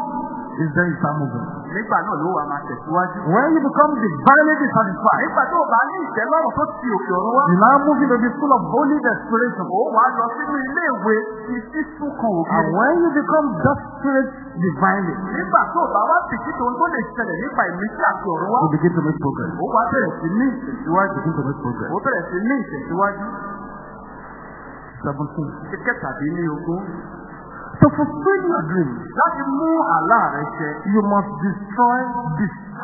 Speaker 1: Is then you start moving.
Speaker 2: nígbà náà ló wà máa tẹ̀síwájú.
Speaker 1: When you become divinely dissatisfied,
Speaker 2: nígbà tó o bá ní ìtẹ́lọ́rùn tó ti òkè ọ̀run wá.
Speaker 1: you now move into the school of holy desperation.
Speaker 2: ó wàá lọ sínú ilé ìwé ti sísún kan òkè.
Speaker 1: And when you become desperate divinely,
Speaker 2: nígbà tó o bá wá tìkí tó ń tó lè ṣẹlẹ̀ nípa ìmísí àti ọ̀run wá.
Speaker 1: you begin to make progress.
Speaker 2: ó wá bẹ̀rẹ̀ sí ní ìtẹ̀síwájú.
Speaker 1: Begin to make progress.
Speaker 2: ó bẹ̀rẹ̀ sí ní ìtẹ̀síwájú.
Speaker 1: 17.
Speaker 2: ti kẹtàdínlógún.
Speaker 1: To fulfill your dream,
Speaker 2: láti mú àlá rẹ ṣẹ.
Speaker 1: you must destroy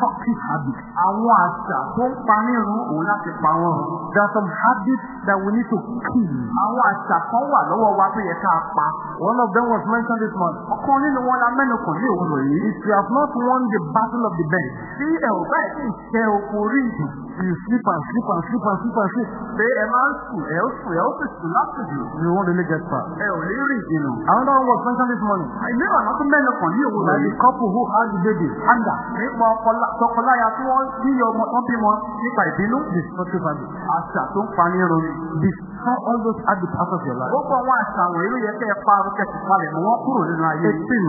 Speaker 1: destructive habits.
Speaker 2: àwọn àṣà tó ń pa nírun òun láti pa wọ́n.
Speaker 1: There are some habits that we need to kill.
Speaker 2: àwọn àṣà kan wà lọ́wọ́ wa tó yẹ ká pa.
Speaker 1: One of them was mentioned this month.
Speaker 2: ọ̀kan nínú wọn la mẹ́nu kàn ní òwúrọ̀ yìí.
Speaker 1: If you have not won the battle of the bed,
Speaker 2: tí ẹ ò bá ẹ̀ sì ṣe oko orí ìdù.
Speaker 1: you sleep and sleep and sleep and sleep and sleep,
Speaker 2: pé ẹ máa ń sùn ẹ ó sùn ẹ ó sì sùn láti jù.
Speaker 1: you won't really get far.
Speaker 2: ẹ ò ní rìn jìnnà.
Speaker 1: Another one was mentioned this morning.
Speaker 2: ìmíràn náà tún mẹ́nu kàn ní òwúrọ̀
Speaker 1: Like
Speaker 2: yìí.
Speaker 1: the couple who had the baby, anger,
Speaker 2: nípa ọkọlá- tọkọláya tí wọ́n yíyọ ọmọ tán bímọ nípa ìbínú.
Speaker 1: destructive habits.
Speaker 2: àṣà tó ń pa ní irun ni.
Speaker 1: Destroy all those habits out of your life.
Speaker 2: gbogbo àwọn àṣà wọ̀nyí ló yẹ kẹ́ ẹ pa kẹ́sì palẹ̀ mọ́ wọn kúrò nínú ayé yìí.
Speaker 1: Eighteen.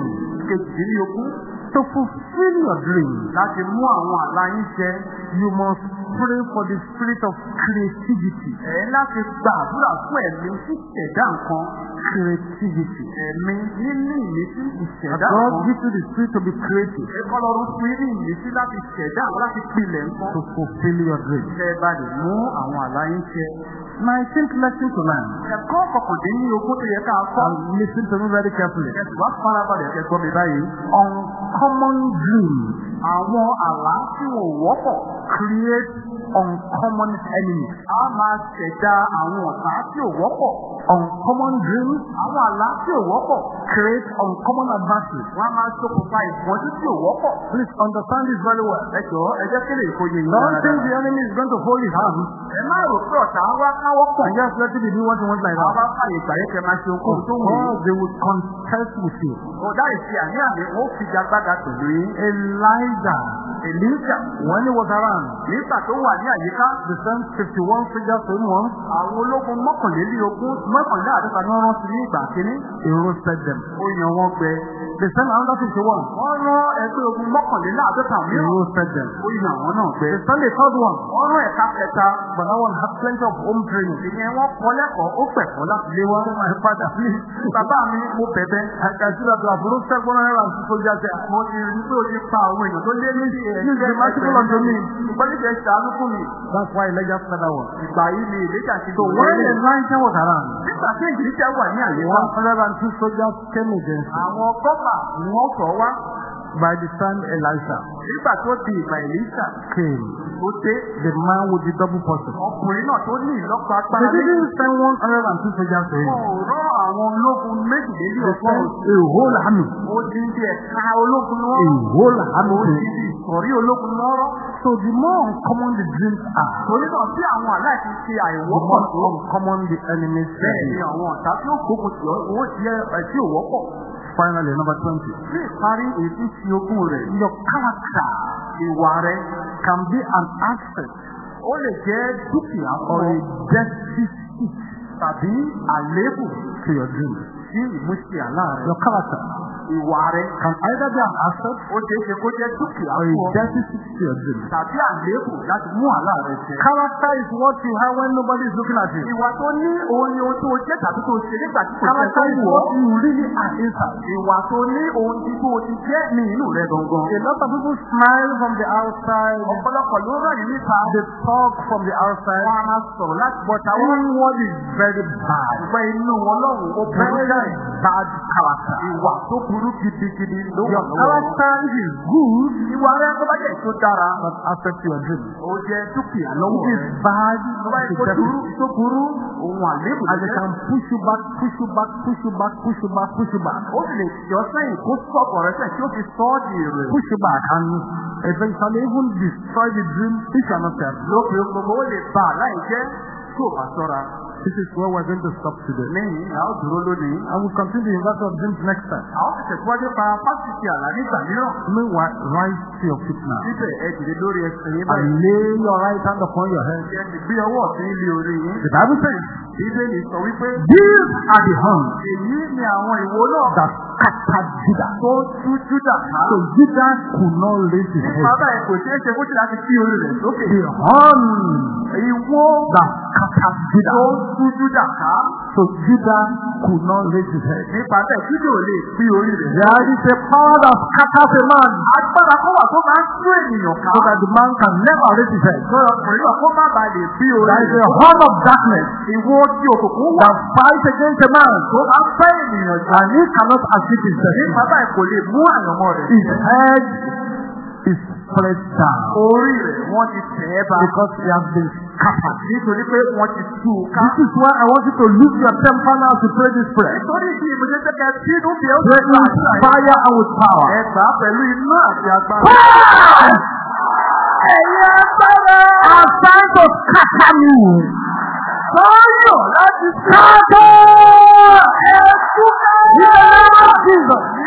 Speaker 2: kejìdínlógún
Speaker 1: To fulfill your dream,
Speaker 2: láti mú àwọn àlá yín ṣẹ.
Speaker 1: you must pray for the spirit of creativity.
Speaker 2: ẹ láti gbàdúrà fún ẹ̀mí ṣíṣẹ̀dá nǹkan.
Speaker 1: Creativity.
Speaker 2: ẹ̀mí níní ìmísí ìṣẹ̀dá
Speaker 1: God
Speaker 2: nǹkan.
Speaker 1: gives you the spirit to be creative
Speaker 2: ẹ̀kọ́ lọ́rùn fún yín ní ìmísí láti ṣẹ̀dá láti pilẹ̀ nǹkan.
Speaker 1: to fulfill your dream.
Speaker 2: kẹ́ ẹ bá lè mú àwọn àlá yín ṣẹ.
Speaker 1: Nineteenth lesson to learn.
Speaker 2: ẹ̀kọ́ kọkàndínlógún tó yẹ ká kọ́.
Speaker 1: And listen to me very carefully.
Speaker 2: ẹ̀sùn wá farabalẹ̀ kẹ́ gbọ́ mi báyìí.
Speaker 1: Uncommon dreams
Speaker 2: àwọn àlá tí wọn wọ́pọ̀.
Speaker 1: create uncommon enemies.
Speaker 2: a máa ṣẹ̀dá àwọn ọ̀tá tí ò wọ́pọ̀.
Speaker 1: Uncommon dreams
Speaker 2: àwọn àlá tí ò wọ́pọ̀.
Speaker 1: create uncommon advantages.
Speaker 2: wọ́n máa ṣokùnfà ìpọ́njú tí ò wọ́pọ̀.
Speaker 1: Please understand this very well.
Speaker 2: ẹ jọ̀ọ́ ẹ jẹ́ kí lè yé yín
Speaker 1: Don't think the enemy is going to hold his hand
Speaker 2: ẹ má rò pé ọ̀tá wá káwọ́ pọ̀.
Speaker 1: and just let him do what he wants like
Speaker 2: àwọn
Speaker 1: that.
Speaker 2: bá fàyè ìgbà yẹn kẹ́ máa ṣe ohunkóhun tó wù
Speaker 1: course, they will contest with you.
Speaker 2: ọ̀dà ìṣe àní àní wọ́n fi jagbága pẹ̀lú yín.
Speaker 1: Elijah,
Speaker 2: Èlíjà
Speaker 1: when he was around,
Speaker 2: nígbà tó wà ní àyíká.
Speaker 1: the same 51 soldiers to him once,
Speaker 2: àwọn ológun mọ́kànlélógún mọ́kànléláàdọ́ta ni wọ́n rán sí ní ìgbà
Speaker 1: he roasted them.
Speaker 2: ó yan wọ́n gbẹ.
Speaker 1: The same another 51,
Speaker 2: wọ́n rán ẹgbẹ́ ogun mọ́kànléláàdọ́ta
Speaker 1: he
Speaker 2: mìíràn.
Speaker 1: roasted them.
Speaker 2: ó yan àwọn náà gbẹ.
Speaker 1: The the third one,
Speaker 2: wọ́n rán ẹ̀ka kẹta.
Speaker 1: but that one had plenty of home training.
Speaker 2: ìyẹn wọ́n kọ́ lẹ́kọ̀ọ́ ó pẹ̀kọ́ láti lé wá.
Speaker 1: My father, please,
Speaker 2: bàbá mi mo bẹ̀bẹ̀.
Speaker 1: That you have roasted 102 soldiers there.
Speaker 2: mo ti rí pé o ti pa àwọn èèyàn tó lé ní
Speaker 1: Please be merciful unto me.
Speaker 2: ṣùgbọ́n níbi ẹ̀ ṣàánú fún mi.
Speaker 1: That's why Elijah that one.
Speaker 2: ìgbà yìí ni ìlẹ́jà ti
Speaker 1: So when Elijah was around,
Speaker 2: wà ní àyíká.
Speaker 1: 102 soldiers came against him.
Speaker 2: àwọn gọ́fà ni wọ́n sọ wá.
Speaker 1: By the time Elisha
Speaker 2: nígbà tó di ìgbà ìlísà
Speaker 1: came,
Speaker 2: ó dé
Speaker 1: the man with the double portion.
Speaker 2: ọkùnrin náà tó ní
Speaker 1: They
Speaker 2: agbára méjì.
Speaker 1: didn't send 102 soldiers to him.
Speaker 2: rán àwọn ológun méjìlélí
Speaker 1: They sent a whole army.
Speaker 2: ó di ń di ẹ̀ka ológun ni
Speaker 1: A
Speaker 2: wọ́n
Speaker 1: whole army
Speaker 2: ó ìsọ̀rí ológun rán.
Speaker 1: So the more uncommon the dreams are,
Speaker 2: torí náà bí àwọn aláìsí ṣe
Speaker 1: the
Speaker 2: àìwọ́pọ̀
Speaker 1: more
Speaker 2: tó
Speaker 1: uncommon the enemies will
Speaker 2: bẹ́ẹ̀ ni àwọn ọ̀tá tí ó tì ọ́ owó ti ẹ ẹ̀ tí ò wọ́pọ̀.
Speaker 1: Finally, number 20.
Speaker 2: ní ìparí èyí tí fi ogún rẹ̀
Speaker 1: Your character
Speaker 2: ìwà rẹ̀
Speaker 1: can be an asset
Speaker 2: ó lè jẹ́ dúkìá
Speaker 1: or
Speaker 2: fún
Speaker 1: a
Speaker 2: ọ
Speaker 1: deficit
Speaker 2: tàbí àléébù
Speaker 1: to your dreams.
Speaker 2: sí ìmúṣẹ àlá rẹ̀.
Speaker 1: Your character
Speaker 2: ìwà rẹ̀
Speaker 1: can either be an asset
Speaker 2: ó ṣeé ṣe kó jẹ́ dúkìá
Speaker 1: or a
Speaker 2: fún ọ
Speaker 1: deficit to your dreams.
Speaker 2: tàbí àléébù láti mú àlá rẹ̀ ṣẹ.
Speaker 1: Character is what you have when nobody is looking at you.
Speaker 2: Ìwà tó ní òun ni ohun tó jẹ́ tàbí tó ṣe nígbà tí kò jẹ́ tó
Speaker 1: Character is what you really are inside.
Speaker 2: Ìwà tó ní ohun tí tó ti jẹ́ ní inú rẹ̀ gangan.
Speaker 1: A lot of people smile from the outside.
Speaker 2: Ọ̀pọ̀lọpọ̀ ló rẹ̀ níta.
Speaker 1: They talk from the outside.
Speaker 2: Wọ́n á máa sọ̀rọ̀ láti bọ̀ táwọn.
Speaker 1: Inward is very bad.
Speaker 2: Ìgbà inú wọn lọ́rùn ó jáì.
Speaker 1: bad character.
Speaker 2: Ìwà tó burú burú gidigidi ló wà
Speaker 1: Your character is good,
Speaker 2: Ìwà rẹ tó bá jẹ́ tó dára,
Speaker 1: but affects your dream.
Speaker 2: ó jẹ́ dúkìá lọ́wọ́ rẹ.
Speaker 1: bad,
Speaker 2: Tó bá yẹ kó burú, tó burú,
Speaker 1: it can push you back, push you back, push you back, push you back, push you back.
Speaker 2: Ó sì lè yọ sẹ́yìn kó sọ̀kọ̀ rẹ sẹ́yìn tí ó fi sọ́ di èrè.
Speaker 1: Push you back and eventually even destroy the dream if you are not careful.
Speaker 2: Lópin gbogbo ó lè bà láì jẹ́ tó bá sọ́ra.
Speaker 1: This is where we're going to stop today.
Speaker 2: Lẹ́yìn ìyá ó dúró lónìí.
Speaker 1: And we'll continue the University of Dreams next time.
Speaker 2: Àwọn ti tẹ̀síwájú pa fásitì àlá nígbà mìíràn.
Speaker 1: Meanwhile, rise to your feet now.
Speaker 2: Síbẹ̀ ẹ dìde lórí ẹsẹ̀ yín
Speaker 1: And
Speaker 2: báyìí.
Speaker 1: lay your right hand upon your head.
Speaker 2: Ẹ sì gbé ọwọ́ ọ̀tún ilé orí yín.
Speaker 1: The Bible says,
Speaker 2: Bíbélì sọ wípé
Speaker 1: These are the horns
Speaker 2: èyí ni àwọn ìwo náà
Speaker 1: that scattered Judah.
Speaker 2: tó tú ká.
Speaker 1: So Judah could not raise his head.
Speaker 2: báyìí kò ṣeé ṣe fún Júdà ti fi orí rẹ̀ sókè.
Speaker 1: The horn
Speaker 2: Ìwo
Speaker 1: that scattered
Speaker 2: tó
Speaker 1: Judah.
Speaker 2: tú Júdà ká.
Speaker 1: So Judah could not raise his head.
Speaker 2: Nípa bẹ́ẹ̀ Júdà ò lè fi orí rẹ̀.
Speaker 1: There is a power that scatters a man
Speaker 2: Agbára kan wà tó máa ń tú ènìyàn ká.
Speaker 1: so that the man can never raise his head.
Speaker 2: Lọ́yọ̀ ọkùnrin náà kó má bàa lè fi orí
Speaker 1: There is a horn of darkness
Speaker 2: Ìwo tí òkùnkùn wà
Speaker 1: that fights against a man
Speaker 2: tó máa ń fẹ́ ènìyàn jà.
Speaker 1: and he cannot achieve his destiny.
Speaker 2: Nípa báyìí kò lè mú àyànmọ́ rẹ̀.
Speaker 1: His head is pressed down
Speaker 2: Orí rẹ̀ wọ́n ti tẹ̀ ẹ́ bá.
Speaker 1: because he has been scattered.
Speaker 2: Nítorí pé wọ́n ti tú u ká.
Speaker 1: This is why I want you to lose your temper now to pray this prayer.
Speaker 2: Nítorí ìdí ìmọ̀jẹ́ tẹ́kẹ̀ bínú bí ó ti gbà
Speaker 1: with
Speaker 2: sílẹ̀.
Speaker 1: fire and with power.
Speaker 2: Ẹ gbà á pẹ̀lú iná àti agbára.
Speaker 1: Ẹ̀yin agbára. Assign to scatter me.
Speaker 2: Sọ́yọ̀ láti
Speaker 1: Scatter!
Speaker 2: ẹ̀ẹ́dúgà
Speaker 1: In the name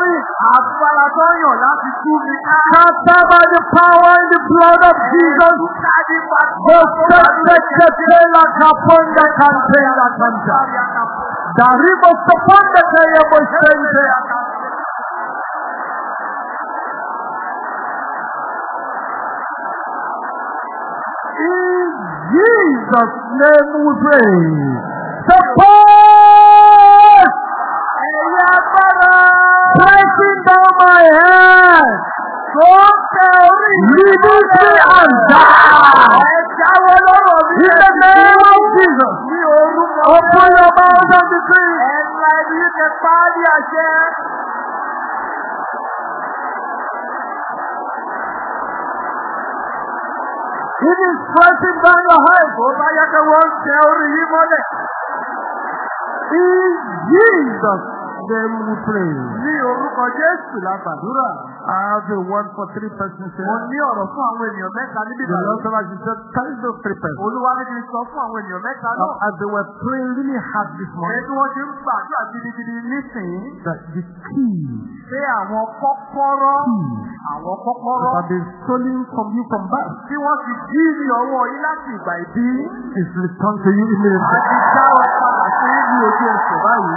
Speaker 1: me.
Speaker 2: Agbára sọ́yọ̀ láti tú mi ká.
Speaker 1: By the power in the blood of Jesus. Bosekekela kaponda kantenda kanta. Daribo soponda kaya bosente. In Jesus' name we pray. My Leading me and
Speaker 2: mi.
Speaker 1: In the name of Jesus. Your mouth and decree. It is pressing down your head. In Jesus' name we pray.
Speaker 2: Ní orúkọ Jésù la gbàdúrà.
Speaker 1: I have a word for three persons
Speaker 2: Mo
Speaker 1: here.
Speaker 2: ní ọ̀rọ̀ fún àwọn ènìyàn mẹ́ta níbí
Speaker 1: The Lord
Speaker 2: báyìí.
Speaker 1: said, said, tell those three persons.
Speaker 2: Olúwa ní kí n sọ fún àwọn ènìyàn mẹ́ta
Speaker 1: Now,
Speaker 2: náà.
Speaker 1: as they were praying really hard this morning,
Speaker 2: tí wọ́n ti ń gbàdúrà gidigidi nísìnyí.
Speaker 1: that the key
Speaker 2: Ṣé àwọn kọ́kọ́rọ́ àwọn
Speaker 1: that
Speaker 2: kọ́kọ́rọ́
Speaker 1: have been stolen from you from birth
Speaker 2: tí wọ́n ti jí ní ọwọ́ yín láti ìgbà ìbí.
Speaker 1: is returned to you immediately.
Speaker 2: ti dá ọ padà sí ní ojú ẹsẹ̀ báyìí.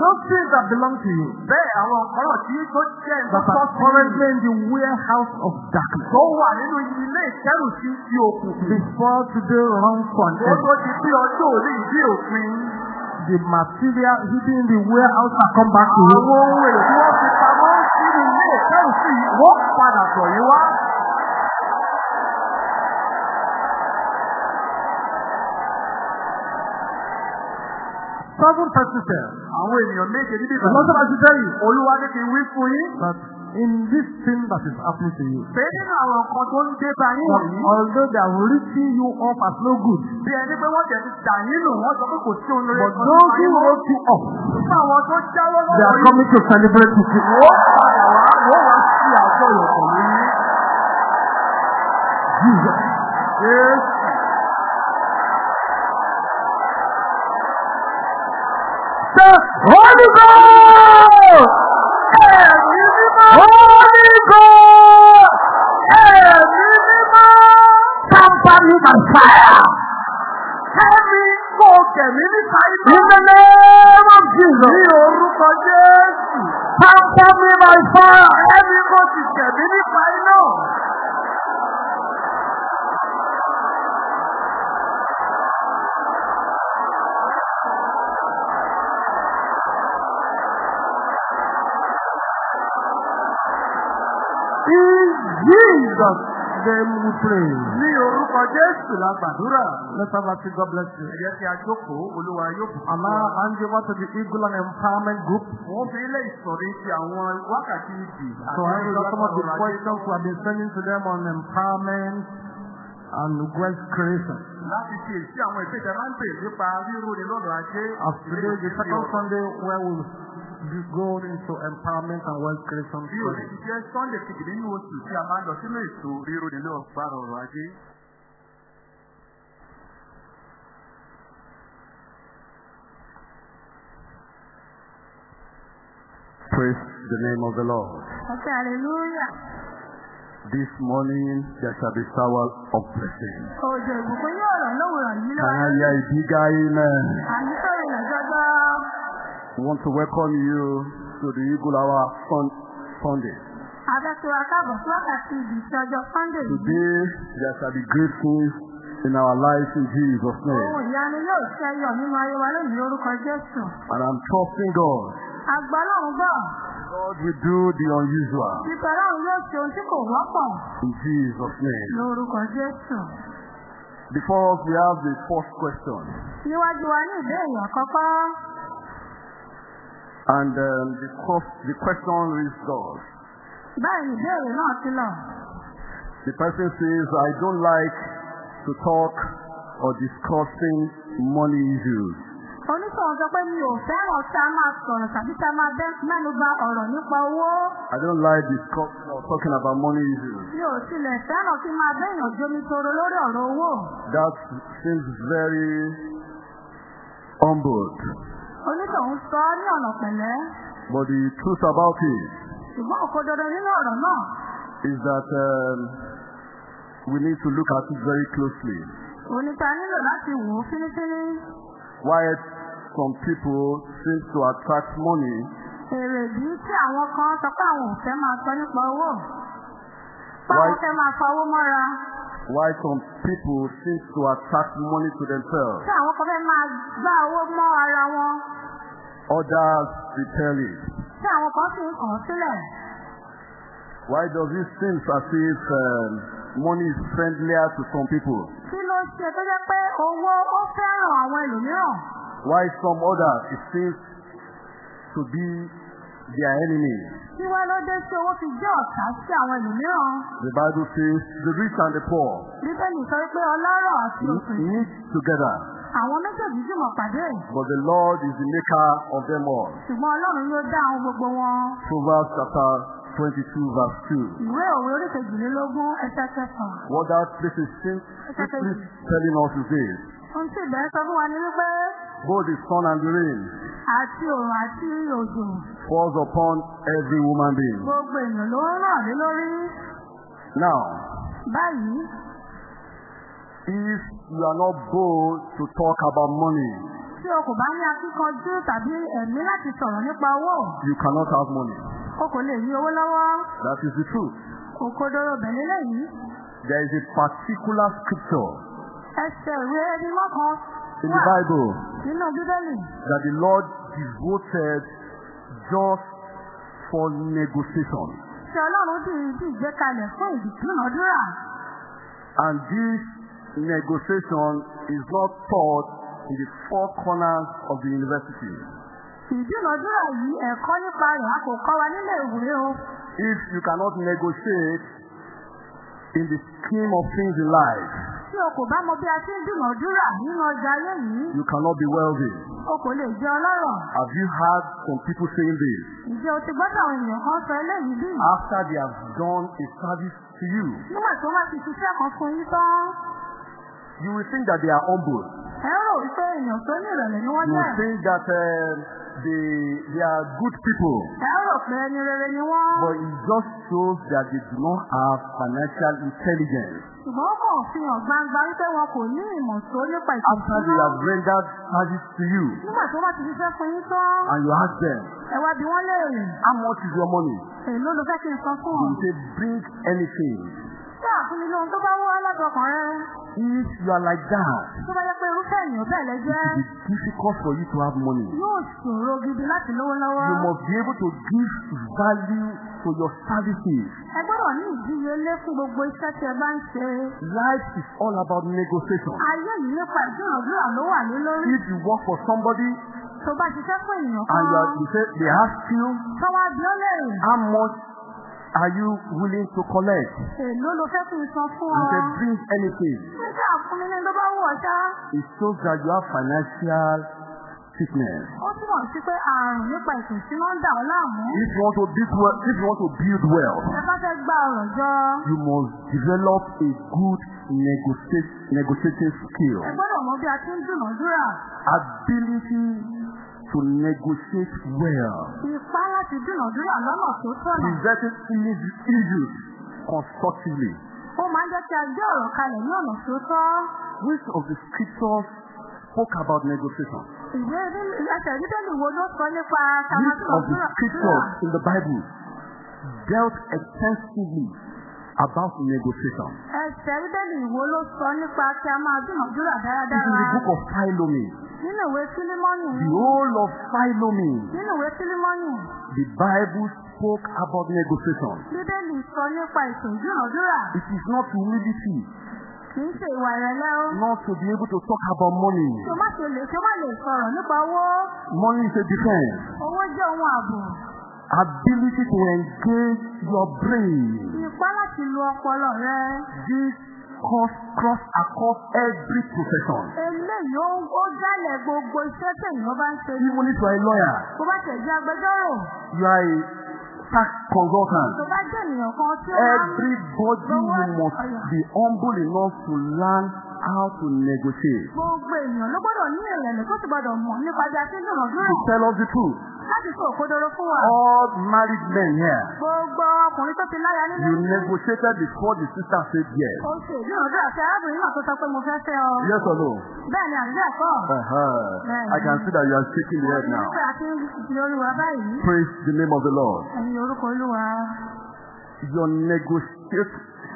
Speaker 1: Those things that belong to you
Speaker 2: Bẹ́ẹ̀ àwọn ọ̀kọ́rọ̀ tí tó jẹ́
Speaker 1: are
Speaker 2: sí
Speaker 1: currently in the warehouse of darkness.
Speaker 2: tó wà nínú ilé ìkẹ́rùsí ti òkùnkùn.
Speaker 1: Before today runs for an
Speaker 2: Ó
Speaker 1: end,
Speaker 2: tó ti bí ọjọ́ òní ìdí òpin.
Speaker 1: the material hidden in the warehouse will come back to you.
Speaker 2: Àwọn ohun èlò tí wọ́n fi pamọ́ sínú ilé ìkẹ́rùsí yìí wọ́n padà yín wá.
Speaker 1: Seven here.
Speaker 2: Àwọn ènìyàn méje níbí
Speaker 1: The Lord said, I should tell you
Speaker 2: Olúwa ní kí n wí fún yín.
Speaker 1: that in this thing that is happening to you,
Speaker 2: Pé nínú àwọn nǹkan tó ń dé bá yín wọ̀nyí.
Speaker 1: although they are written you off as no good,
Speaker 2: Bí ẹni pé wọ́n jẹ̀ ti dà yín nù, wọ́n sọ pé kò sí ohun rere
Speaker 1: but those who wrote you off,
Speaker 2: Fún àwọn tó jáwọ́
Speaker 1: they
Speaker 2: lọ́wọ́
Speaker 1: are
Speaker 2: yín.
Speaker 1: coming to celebrate with you.
Speaker 2: Wọ́n padà wá, wọ́n wá sí àjọyọ̀ pẹ̀lú yín.
Speaker 1: Jesus.
Speaker 2: Jésù.
Speaker 1: Transform me by fire.
Speaker 2: Ẹni mo ti kẹ̀mí nípa iná.
Speaker 1: Jesus' name we pray.
Speaker 2: Ní orúkọ Jésù la gbàdúrà.
Speaker 1: Let's have a say God bless you.
Speaker 2: Ẹ jẹ́ kí a jókòó, Olúwa yóò bùkún
Speaker 1: And
Speaker 2: fún
Speaker 1: now
Speaker 2: wa.
Speaker 1: hand over to the Eagle and Empowerment Group
Speaker 2: Wọ́n fi ilé ìsọ̀rí ti àwọn wákàtí ìdì.
Speaker 1: to answer some of the questions we have been sending to them on empowerment and wealth creation.
Speaker 2: Láti fi èsì àwọn ìpèsè máa ń pè nípa rírú ni lọ́dọ̀ ajé.
Speaker 1: Today, the second Sunday, where we be going into empowerment and wealth creation.
Speaker 2: Bí òní ti jẹ́ Sunday kejì nínú oṣù tí a máa lọ sínú ètò lọ́ọ̀gbà ọ̀rọ̀ ajé.
Speaker 3: Praise the name of the Lord.
Speaker 4: Okay, hallelujah.
Speaker 3: This morning there shall be shower of blessing.
Speaker 4: Òjò ìbùkún yóò rọ̀ lówùrọ̀ yìí
Speaker 3: Can I
Speaker 4: lọ́wọ́.
Speaker 3: hear a bigger amen?
Speaker 4: Àmì sọ̀rọ̀ ìrìnàjọ́jọ́.
Speaker 3: We want to welcome you to the Hour Sun- Sunday.
Speaker 4: Sí wákàtí ọjọ́ Sunday yìí.
Speaker 3: Today there shall be great things in our lives in Jesus' name.
Speaker 4: Ohun ìyanu yóò ṣẹyọ nínú ayé wa lónìí lórúkọ Jésù.
Speaker 3: And I'm trusting God. God will do the unusual
Speaker 4: Títọ́ Ọlọ́run yóò ṣe ohun tí kò wọ́pọ̀
Speaker 3: in Jesus' name.
Speaker 4: lórúkọ Jésù.
Speaker 3: Before us we have the first question.
Speaker 4: Níwájú wa ní ìbéèrè àkọ́kọ́.
Speaker 3: And um, the, cost, the question is thus.
Speaker 4: Báyìí ni ìbéèrè náà ti lọ.
Speaker 3: The person says, I don't like to talk or discussing money issues.
Speaker 4: Oníṣòwò sọ pé mi ò fẹ́ràn tá a máa sọ̀rọ̀ tàbí tá a máa bẹ́ mẹ́nu bà ọ̀rọ̀ nípa owó.
Speaker 3: I don't like discussing or talking about money issues.
Speaker 4: Mi ò tilẹ̀ fẹ́ràn kí n máa bẹ́yàn jómi toro lórí ọ̀rọ̀ owó.
Speaker 3: That seems very humbled.
Speaker 4: Onítọ̀hún sọ ní ọ̀nà pẹ̀lẹ́.
Speaker 3: But the truth about it
Speaker 4: Ṣùgbọ́n òkododo nínú ọ̀rọ̀ náà.
Speaker 3: is that um, we need to look at it very closely.
Speaker 4: Oníta nílò láti wò ó fínífíní.
Speaker 3: Why some people seem to attract money
Speaker 4: Èrèdí tí àwọn kan sọ pé àwọn ò fẹ́ máa sọ nípa owó.
Speaker 3: Why-
Speaker 4: fẹ́ máa fa owó mọ́ra.
Speaker 3: Why some people seem to attract money to themselves.
Speaker 4: Tí àwọn kan fẹ́ máa gbá owó mọ́ ara wọn.
Speaker 3: Others repel it.
Speaker 4: Tí àwọn kan sì ń kàn sílẹ̀.
Speaker 3: Why does it seem as if um, money is friendlier to some people?
Speaker 4: Kí ló ṣe tó jẹ́ pé owó ó fẹ́ràn àwọn ẹlòmíràn?
Speaker 3: Why some others it seems to be their enemy?
Speaker 4: Kí wá ló dé tí owó fi jẹ́ ọ̀tá sí àwọn ẹlòmíràn?
Speaker 3: The Bible says the rich and the poor
Speaker 4: Bíbélì sọ pé ọlọ́rọ̀ àti òṣèlú
Speaker 3: meet together,
Speaker 4: àwọn méjèèjì jùmọ̀ pàdé.
Speaker 3: but the Lord is the maker of them all.
Speaker 4: Ṣùgbọ́n Ọlọ́run ló dá àwọn gbogbo wọn.
Speaker 3: Proverbs chapter 22 verse 2.
Speaker 4: Ìwé òwe orí kejìlélógún ẹsẹ̀ kẹfà.
Speaker 3: What that place is sim- simply telling us is this.
Speaker 4: Ohun tí ìbẹ̀rẹ̀ sọ fún wa ni wípé
Speaker 3: Both the sun and the rain
Speaker 4: àti òòrùn àti òjò
Speaker 3: falls upon every woman being.
Speaker 4: gbogbo èèyàn ló ń ràn lé lórí.
Speaker 3: Now,
Speaker 4: Báyìí,
Speaker 3: if you are not bold to talk about money,
Speaker 4: tí o kò bá ní akíkanjú tàbí ẹ̀mí láti sọ̀rọ̀ nípa owó,
Speaker 3: you cannot have money.
Speaker 4: o kò lè ní owó lọ́wọ́.
Speaker 3: That is the truth.
Speaker 4: Òkodoro bẹ̀lẹ́ lẹ́yìn.
Speaker 3: There is a particular scripture
Speaker 4: Ẹsẹ̀ ìwé mímọ́ kan
Speaker 3: in the Bible
Speaker 4: nínú Bíbélì
Speaker 3: that the Lord devoted just for negotiation.
Speaker 4: Ọlọ́run fún ìdúnàdúrà.
Speaker 3: And this negotiation is not taught in the four corners of the university.
Speaker 4: Ìdúnàdúrà yìí ẹ̀kọ́ nípa rẹ̀ a kò kọ́ wa nílé ìwé o.
Speaker 3: If you cannot negotiate in the scheme of things in life,
Speaker 4: o kò bá mọ bí a ti ń dúnàdúrà nínú ọjà ayé yìí,
Speaker 3: you cannot be wealthy.
Speaker 4: o kò lè jẹ ọlọ́rọ̀.
Speaker 3: Have you heard some people saying this?
Speaker 4: Ǹjẹ́ o ti gbọ́dọ̀ àwọn ènìyàn kan sọ eléyìí bí?
Speaker 3: After they have done a service to you,
Speaker 4: Nígbà tí wọ́n bá ti ṣiṣẹ́ kan fún yín tán,
Speaker 3: you will think that they are humble.
Speaker 4: ẹ rò wípé èèyàn tó ní ìrẹ̀lẹ̀ ni wọ́n
Speaker 3: You
Speaker 4: jẹ́.
Speaker 3: will think that um, they, they are good people.
Speaker 4: Ẹ rò pé ẹni rere ni wọ́n.
Speaker 3: But in just shows that they do not have financial intelligence.
Speaker 4: ṣùgbọ́n kàn fi hàn gbangba wípé wọn kò ní ìmọ̀ tó nípa
Speaker 3: After they
Speaker 4: ìṣèjọba.
Speaker 3: have rendered service to you
Speaker 4: nígbà tó bá ti ṣiṣẹ́ fún yín tán
Speaker 3: and you ask them,
Speaker 4: ẹ wá bí wọ́n léèrè
Speaker 3: how much is your money?
Speaker 4: èló ló fẹ́ kí n san fún ọ.
Speaker 3: will say, bring anything. If you are like that,
Speaker 4: tó
Speaker 3: it be difficult for you to have money.
Speaker 4: yóò ṣòro gidi láti lówó lọ́wọ́.
Speaker 3: You must be able to give value to your services.
Speaker 4: ẹ gbọ́dọ̀ ní ìdíyelé fún gbogbo iṣẹ́ tí ẹ bá ń ṣe.
Speaker 3: Life is all about negotiation.
Speaker 4: ayé yìí.
Speaker 3: If you work for somebody
Speaker 4: tó bá ṣiṣẹ́
Speaker 3: and you, say they ask you, how much are you willing to collect?
Speaker 4: èló ló fẹ́ kí n san fún
Speaker 3: You say bring anything.
Speaker 4: nígbà àfúnni ní tó bá wù ọ́ ṣá.
Speaker 3: It shows that you have financial sickness.
Speaker 4: ó túmọ̀ sí pé àrùn nípa ètò ìṣúná ń dà ọ́ láàmú.
Speaker 3: If you want to build well, if you want to build wealth,
Speaker 4: ẹ bá fẹ́ gba ọ̀rọ̀ jọ.
Speaker 3: you must develop a good negotiate, negotiating skill.
Speaker 4: ẹ gbọ́dọ̀ mọ bí a ti ń dúnàdúrà.
Speaker 3: Ability to negotiate well.
Speaker 4: ipá láti dúnàdúrà lọ́nà tó tọ̀nà.
Speaker 3: Presenting is- issues constructively.
Speaker 4: ó máa ń jẹ́ kí a gbé ọ̀rọ̀ kalẹ̀ ní ọ̀nà tó tọ́.
Speaker 3: Which of the scriptures spoke about negotiation?
Speaker 4: ìwé ẹsẹ̀ bíbélì wo ló sọ nípa
Speaker 3: Which of the scriptures in the Bible dealt extensively about negotiation?
Speaker 4: ẹsẹ̀ bíbélì wo ló sọ nípa kí a máa dúnàdúrà
Speaker 3: This is the book of Philemon.
Speaker 4: Nínú ìwé fílímọ́nì
Speaker 3: The whole of Philemon.
Speaker 4: nínú ìwé fílímọ́nì
Speaker 3: The Bible spoke about negotiation.
Speaker 4: bíbélì sọ nípa ètò ìdúnàdúrà
Speaker 3: It is not humility
Speaker 4: kì í ṣe ìwà ìrẹ̀lẹ̀ o.
Speaker 3: not to be able to talk about money.
Speaker 4: tí o má ṣe lè tí o má lè sọ̀rọ̀ nípa owó
Speaker 3: Money is a defense.
Speaker 4: owó jẹ́ ohun ààbò
Speaker 3: Ability to engage your brain.
Speaker 4: ipá láti lo ọpọlọ rẹ
Speaker 3: This cross, cross across every profession.
Speaker 4: eléyìí ó ó jálẹ̀ gbogbo iṣẹ́ tẹ̀yìn bá ń ṣe.
Speaker 3: Even if you are a lawyer,
Speaker 4: bó bá tẹ̀ jẹ́ agbẹjọ́rò
Speaker 3: you are a tax consultant.
Speaker 4: tó bá jẹ́ ènìyàn kan tí ó máa ń
Speaker 3: Everybody you must be humble enough to learn how to negotiate.
Speaker 4: gbogbo èèyàn ló gbọ́dọ̀ ní ìrẹ̀lẹ̀ tó sì gbọ́dọ̀ mọ̀ nípa bí a ti ń dùnàdúrà
Speaker 3: To tell us the truth,
Speaker 4: láti sọ òkodoro fún wa.
Speaker 3: all married men here,
Speaker 4: gbogbo ọkùnrin tó ti láya nínú
Speaker 3: you negotiated before the sister said yes.
Speaker 4: ó ṣe ìdúnàdúrà sí arábìnrin náà tó sọ pé mo fẹ́ fẹ́ ọ.
Speaker 3: Yes or no?
Speaker 4: bẹ́ẹ̀ ni àdúrà kọ́.
Speaker 3: Uh-huh. I can see that you are shaking the head now.
Speaker 4: Nígbà tí ń fi olúwa báyìí,
Speaker 3: Praise the name of the Lord.
Speaker 4: ẹ̀yin orúkọ olúwa.
Speaker 3: Your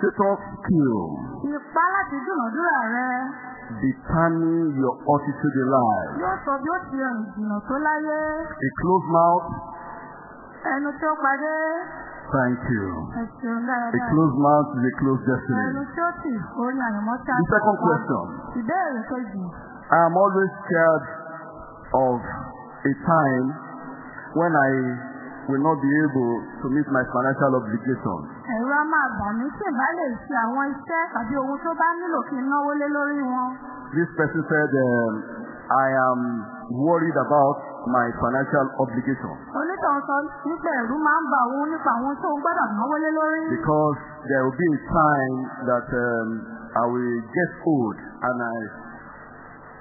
Speaker 3: negotiator skill
Speaker 4: Ipá láti dúnàdúrà rẹ
Speaker 3: determine your attitude in life.
Speaker 4: yóò sọ bí ó ti rìn jìnnà tó láyé.
Speaker 3: A closed mouth,
Speaker 4: Ẹnu tí ó padé,
Speaker 3: thank you. A closed mouth is a closed
Speaker 4: Ẹnu
Speaker 3: destiny.
Speaker 4: tí ó tì, orí àyànmọ́ tí a
Speaker 3: The second question.
Speaker 4: Ìbéèrè kejì.
Speaker 3: I am always scared of a time when I will not be able to meet my financial obligations.
Speaker 4: Ẹ̀rọ a máa bà mí tí ìbá lè ṣe àwọn iṣẹ́ tàbí ohun tó bá nílò kí n náwó lé lórí wọn.
Speaker 3: This person said, um, I am worried about my financial obligations
Speaker 4: Onítàn sọ nípa ẹ̀rú máa ń bà òun nípa àwọn tó ń gbọ́dọ̀ náwó lé lórí.
Speaker 3: because there will be a time that um, I will get old and I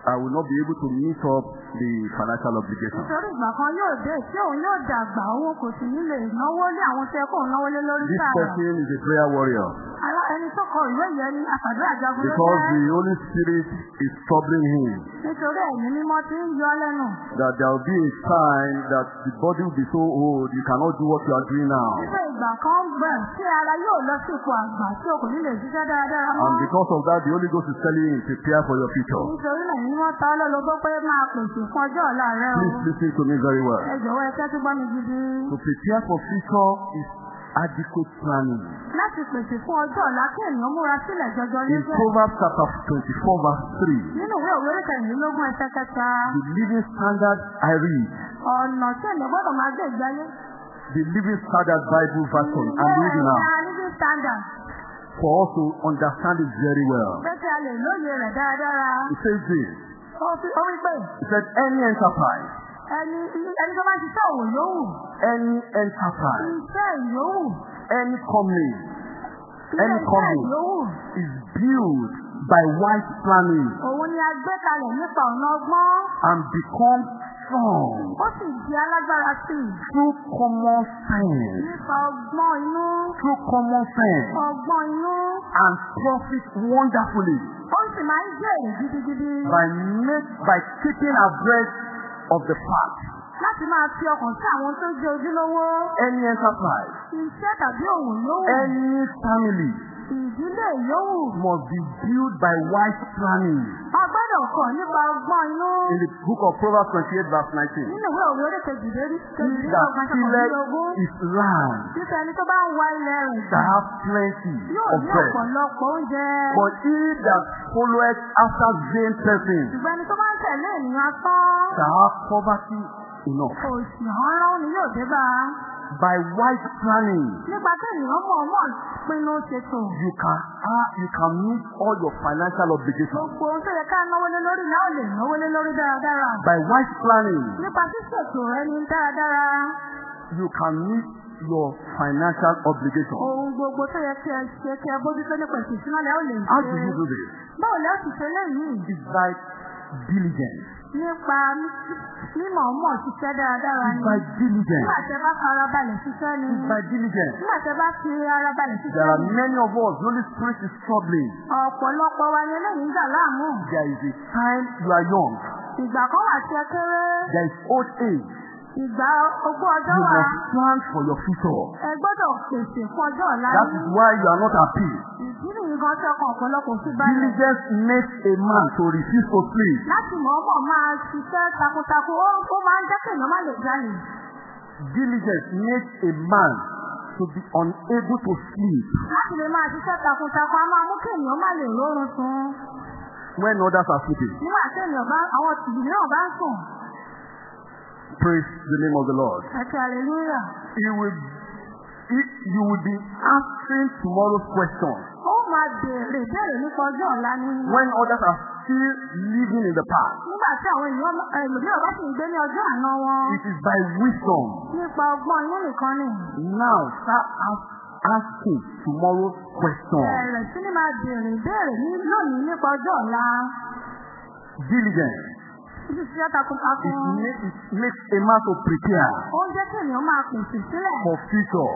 Speaker 3: I will not be able to meet up the financial obligations.
Speaker 4: Nítorí ìgbà kan yóò dé tí òun yóò dàgbà òun kò sì ní lè náwó lé àwọn tó yẹ kóun náwó lé lórí
Speaker 3: This person is a prayer warrior
Speaker 4: Alá ẹni tó kọ ìwé yẹn ní àtàdúrà jagun ló
Speaker 3: because the Holy Spirit is troubling him.
Speaker 4: Nítorí ẹ̀mí mímọ́ ti ń yọ lẹ́nu.
Speaker 3: that there will be a time that the body will be so old you cannot do what you are doing now.
Speaker 4: Nígbà ìgbà kan bẹ̀ tí ara yóò lọ sí ipò àgbà tí o kò ní lè ṣiṣẹ́ dáradára mọ́.
Speaker 3: And because of that, the Holy Ghost is telling you, prepare for your future.
Speaker 4: Nítorí náà wọ́n ta ọ́ lọ́lọ́gbọ́ pé máa pèsè fún ọjọ́ ọ̀la rẹ o.
Speaker 3: Please listen to me very well.
Speaker 4: Ẹ jọ̀wọ́ ẹ tẹ́tí gbọ́ mi gidi.
Speaker 3: To prepare for future is adequate planning.
Speaker 4: Láti pèsè fún ọjọ́ ọ̀la kí ènìyàn múra sílẹ̀ jọjọ
Speaker 3: In
Speaker 4: níbẹ̀.
Speaker 3: Proverbs chapter 24 verse 3,
Speaker 4: Nínú ìwé òwe kẹrìnlélógún ẹsẹ̀ kẹta,
Speaker 3: the living standard I read,
Speaker 4: ọ̀nà tí ènìyàn gbọ́dọ̀ máa gbé ìgbé ayé.
Speaker 3: the living standard Bible version, I'm reading now,
Speaker 4: Ìwé living standard.
Speaker 3: For us to understand it very well.
Speaker 4: Pé kí a lè lóye rẹ̀ dáradára.
Speaker 3: It says this,
Speaker 4: Ó fi- ó wí pé
Speaker 3: it said any enterprise,
Speaker 4: ẹni ẹni tó bá ń ṣiṣẹ́ òwò yòówù.
Speaker 3: any enterprise,
Speaker 4: Iṣẹ́
Speaker 3: any company, any company is built by wise planning
Speaker 4: Òun ni a gbé kalẹ̀ nípa ọ̀nà ọgbọ́n.
Speaker 3: and becomes strong
Speaker 4: Ó sì di alágbára sí i.
Speaker 3: through common sense,
Speaker 4: Nípa ọgbọ́n inú.
Speaker 3: through common sense,
Speaker 4: Ọgbọ́n inú.
Speaker 3: and profit wonderfully
Speaker 4: Ó sì máa ń jẹ́ èrè gidigidi.
Speaker 3: by make by keeping abreast of the fact.
Speaker 4: Láti máa fi ọkàn sí àwọn tó jẹ́ ojúlówó.
Speaker 3: Any enterprise,
Speaker 4: Iṣẹ́ tàbí òwò yòówù.
Speaker 3: any family
Speaker 4: Ìdílé yòówù.
Speaker 3: must be built by wise planning.
Speaker 4: A gbọ́dọ̀ kọ̀ nípa ọgbọ́n inú.
Speaker 3: In the book of Proverbs 28 verse 19,
Speaker 4: Nínú ìwé òwe orí
Speaker 3: that
Speaker 4: ṣàkóso
Speaker 3: tilleth
Speaker 4: ogún.
Speaker 3: his land
Speaker 4: Títẹ ẹni tó bá ń wa ilẹ̀ rẹ̀
Speaker 3: shall have plenty
Speaker 4: yóò
Speaker 3: of
Speaker 4: ní
Speaker 3: bread.
Speaker 4: ọ̀pọ̀lọpọ̀ oúnjẹ.
Speaker 3: But he that followeth after vain persons
Speaker 4: Ṣùgbọ́n ẹni tó bá ń tẹ̀lé ènìyàn asán.
Speaker 3: shall have poverty enough.
Speaker 4: Òṣì ọ̀rán ni yóò dé bá a.
Speaker 3: By wise planning,
Speaker 4: Nípa tí ènìyàn mọ̀ọ́mọ̀ pinnu ṣètò.
Speaker 3: you can have, you can meet all your financial obligations.
Speaker 4: Gbogbo ohun tó yẹ ká náwó lé lórí náà lè náwó lé lórí dáradára.
Speaker 3: By wise planning,
Speaker 4: Nípa ṣíṣètò ẹni dáradára.
Speaker 3: you can meet your financial obligations.
Speaker 4: Ohun gbogbo tó yẹ kí ẹ ṣe kí ẹ bójútó nípa ìṣúná lẹ́ ò lè
Speaker 3: How do you
Speaker 4: ṣe.
Speaker 3: do this?
Speaker 4: Báwo lẹ́ ò sì ṣe léyìí?
Speaker 3: It's by diligence.
Speaker 4: Nípa mímọ̀ọ́mọ̀ ṣiṣẹ́ dáradára ni.
Speaker 3: by diligence.
Speaker 4: Nígbà tẹ bá farabalẹ̀ ṣiṣẹ́ ni.
Speaker 3: By diligence.
Speaker 4: Nígbà tẹ bá fi ara balẹ̀
Speaker 3: There
Speaker 4: ṣiṣẹ́
Speaker 3: are
Speaker 4: ni.
Speaker 3: many of us, the Holy Spirit is troubling.
Speaker 4: Ọ̀pọ̀lọpọ̀ wa ni eléyìí ń dà láàmú.
Speaker 3: There is a time you are young.
Speaker 4: Ìgbà kan wà tí ẹ kéré.
Speaker 3: There is old age.
Speaker 4: Ìgbà ogún ọjọ́
Speaker 3: You
Speaker 4: wà.
Speaker 3: must plan for your future.
Speaker 4: Ẹ gbọ́dọ̀ pèsè fún ọjọ́ ọ̀la
Speaker 3: That
Speaker 4: yín.
Speaker 3: is why you are not happy.
Speaker 4: Ìdí nìyí gan tí ọkàn ọ̀pọ̀lọpọ̀ fi balẹ̀.
Speaker 3: Diligence makes a man to refuse to sleep.
Speaker 4: Láti mọ̀ọ́mọ̀ máa ṣiṣẹ́ takuntakun, ó máa ń jẹ́ má lè jalè.
Speaker 3: Diligence makes a man to be unable to sleep
Speaker 4: Láti lè máa ṣiṣẹ́ takuntakun, a máa mú kéèyàn má lè rórun sun.
Speaker 3: when others are sleeping.
Speaker 4: Nígbà tí ènìyàn bá àwọn ìdílé bá ń sùn.
Speaker 3: Praise the name of the Lord.
Speaker 4: Ẹ̀kẹ́ hallelujah.
Speaker 3: He will, he, you will be answering tomorrow's questions
Speaker 4: Ó máa béèrè ìbéèrè nípa ọjọ́ ọ̀la ni.
Speaker 3: when others are still living in the past.
Speaker 4: Nígbà tí àwọn ènìyàn ẹlòmíràn bá sì ń gbé ní ọjọ́ àná wọn.
Speaker 3: It is by wisdom.
Speaker 4: Nípa ọgbọ́n inú nìkan ni.
Speaker 3: Now start ask, asking tomorrow's questions.
Speaker 4: Bẹ̀rẹ̀ sí ni máa béèrè ìbéèrè ní lónìí nípa ọjọ́ ọ̀la.
Speaker 3: Diligence. It, makes a man to prepare for future.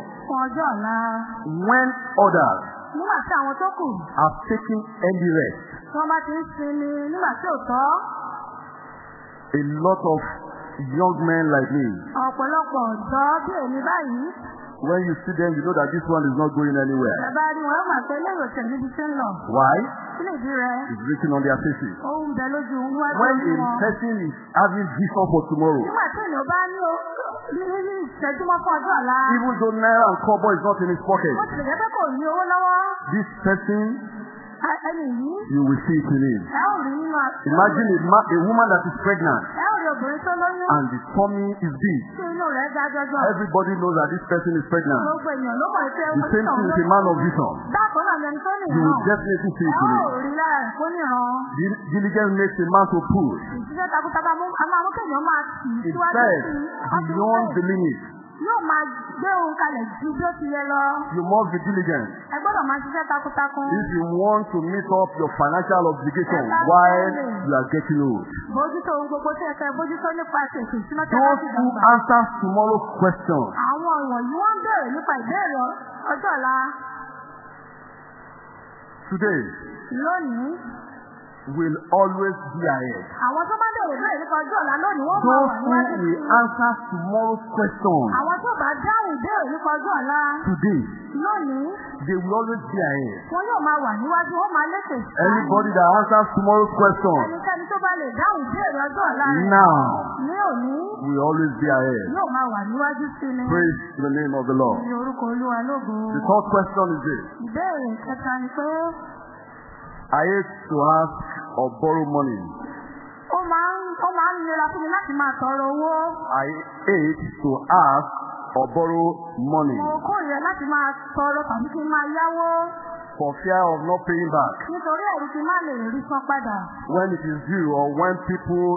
Speaker 3: When others are taking early rest. A lot of young men like me, When you see them, you know that this one is not going anywhere.
Speaker 4: Ẹ bá rí wọn, ẹ máa pé ilé ìwòsàn níbi tí ń lọ.
Speaker 3: Why?
Speaker 4: Kí ni ìdí rẹ̀?
Speaker 3: It's written on their faces.
Speaker 4: Bẹ lójú wájú
Speaker 3: When a person is having vision for tomorrow,
Speaker 4: Nígbà tí ènìyàn bá ní o- ní ní ìṣẹ́júmọ́ fún ọjọ́ ọ̀la.
Speaker 3: even though naira and kobo is not in his pocket,
Speaker 4: Ó ti lè jẹ́ pé kò ní owó lọ́wọ́.
Speaker 3: this person, you will see it in him. Imagine a, a woman that is pregnant and the tummy is big. Everybody knows that this person is pregnant. The same thing with a man of vision. You will definitely see it in him. Diligence makes a man to push. It says beyond the limit.
Speaker 4: Yóò máa gbé ohun kalẹ̀ ju bí ó ti yẹ lọ.
Speaker 3: You must be diligent.
Speaker 4: Ẹ gbọ́dọ̀ máa ṣiṣẹ́ takuntakun.
Speaker 3: If you want to meet up your financial obligation while you are getting old.
Speaker 4: Bójútó ohun gbogbo tí ẹ fẹ́ bójútó nípa ètò ìṣúná tí a bá
Speaker 3: Those
Speaker 4: ti
Speaker 3: who
Speaker 4: dàgbà.
Speaker 3: answer tomorrow's questions
Speaker 4: Àwọn ìwọ̀nyí wọ́n ń béèrè nípa ìbéèrè ọjọ́ ọ̀la
Speaker 3: today
Speaker 4: lónìí.
Speaker 3: Will always be ahead.
Speaker 4: Àwọn tó bá béèrè béèrè nípa ọjọ́ ọ̀la lónìí wọ́n máa
Speaker 3: Those
Speaker 4: wà
Speaker 3: who
Speaker 4: níwájú sí
Speaker 3: will
Speaker 4: i.
Speaker 3: answer tomorrow's questions
Speaker 4: Àwọn tó bá dáhùn ìbéèrè nípa ọjọ́ ọ̀la
Speaker 3: today,
Speaker 4: lónìí
Speaker 3: they will always be ahead.
Speaker 4: wọn yóò máa wà níwájú wọn máa lékè.
Speaker 3: Anybody that answers tomorrow's questions
Speaker 4: Ẹnikẹ́ni tó bá lè dáhùn ìbéèrè ọjọ́ ọ̀la rẹ̀
Speaker 3: now
Speaker 4: ní òní
Speaker 3: will always be ahead.
Speaker 4: yóò máa wà níwájú sí ni.
Speaker 3: Praise the name of the Lord.
Speaker 4: Ní orúkọ Olúwa lógo.
Speaker 3: The third question is this.
Speaker 4: Ìbéèrè kẹta ni pé
Speaker 3: I hate to ask or borrow money.
Speaker 4: ó máa ń ó máa ń nira fún mi láti máa tọrọ owó.
Speaker 3: I hate to ask or borrow money
Speaker 4: Mo kórìíra láti máa tọrọ tàbí kí n máa yáwó
Speaker 3: for fear of not paying back
Speaker 4: nítorí ẹ̀rù n má lè rí san padà.
Speaker 3: when it is due or when people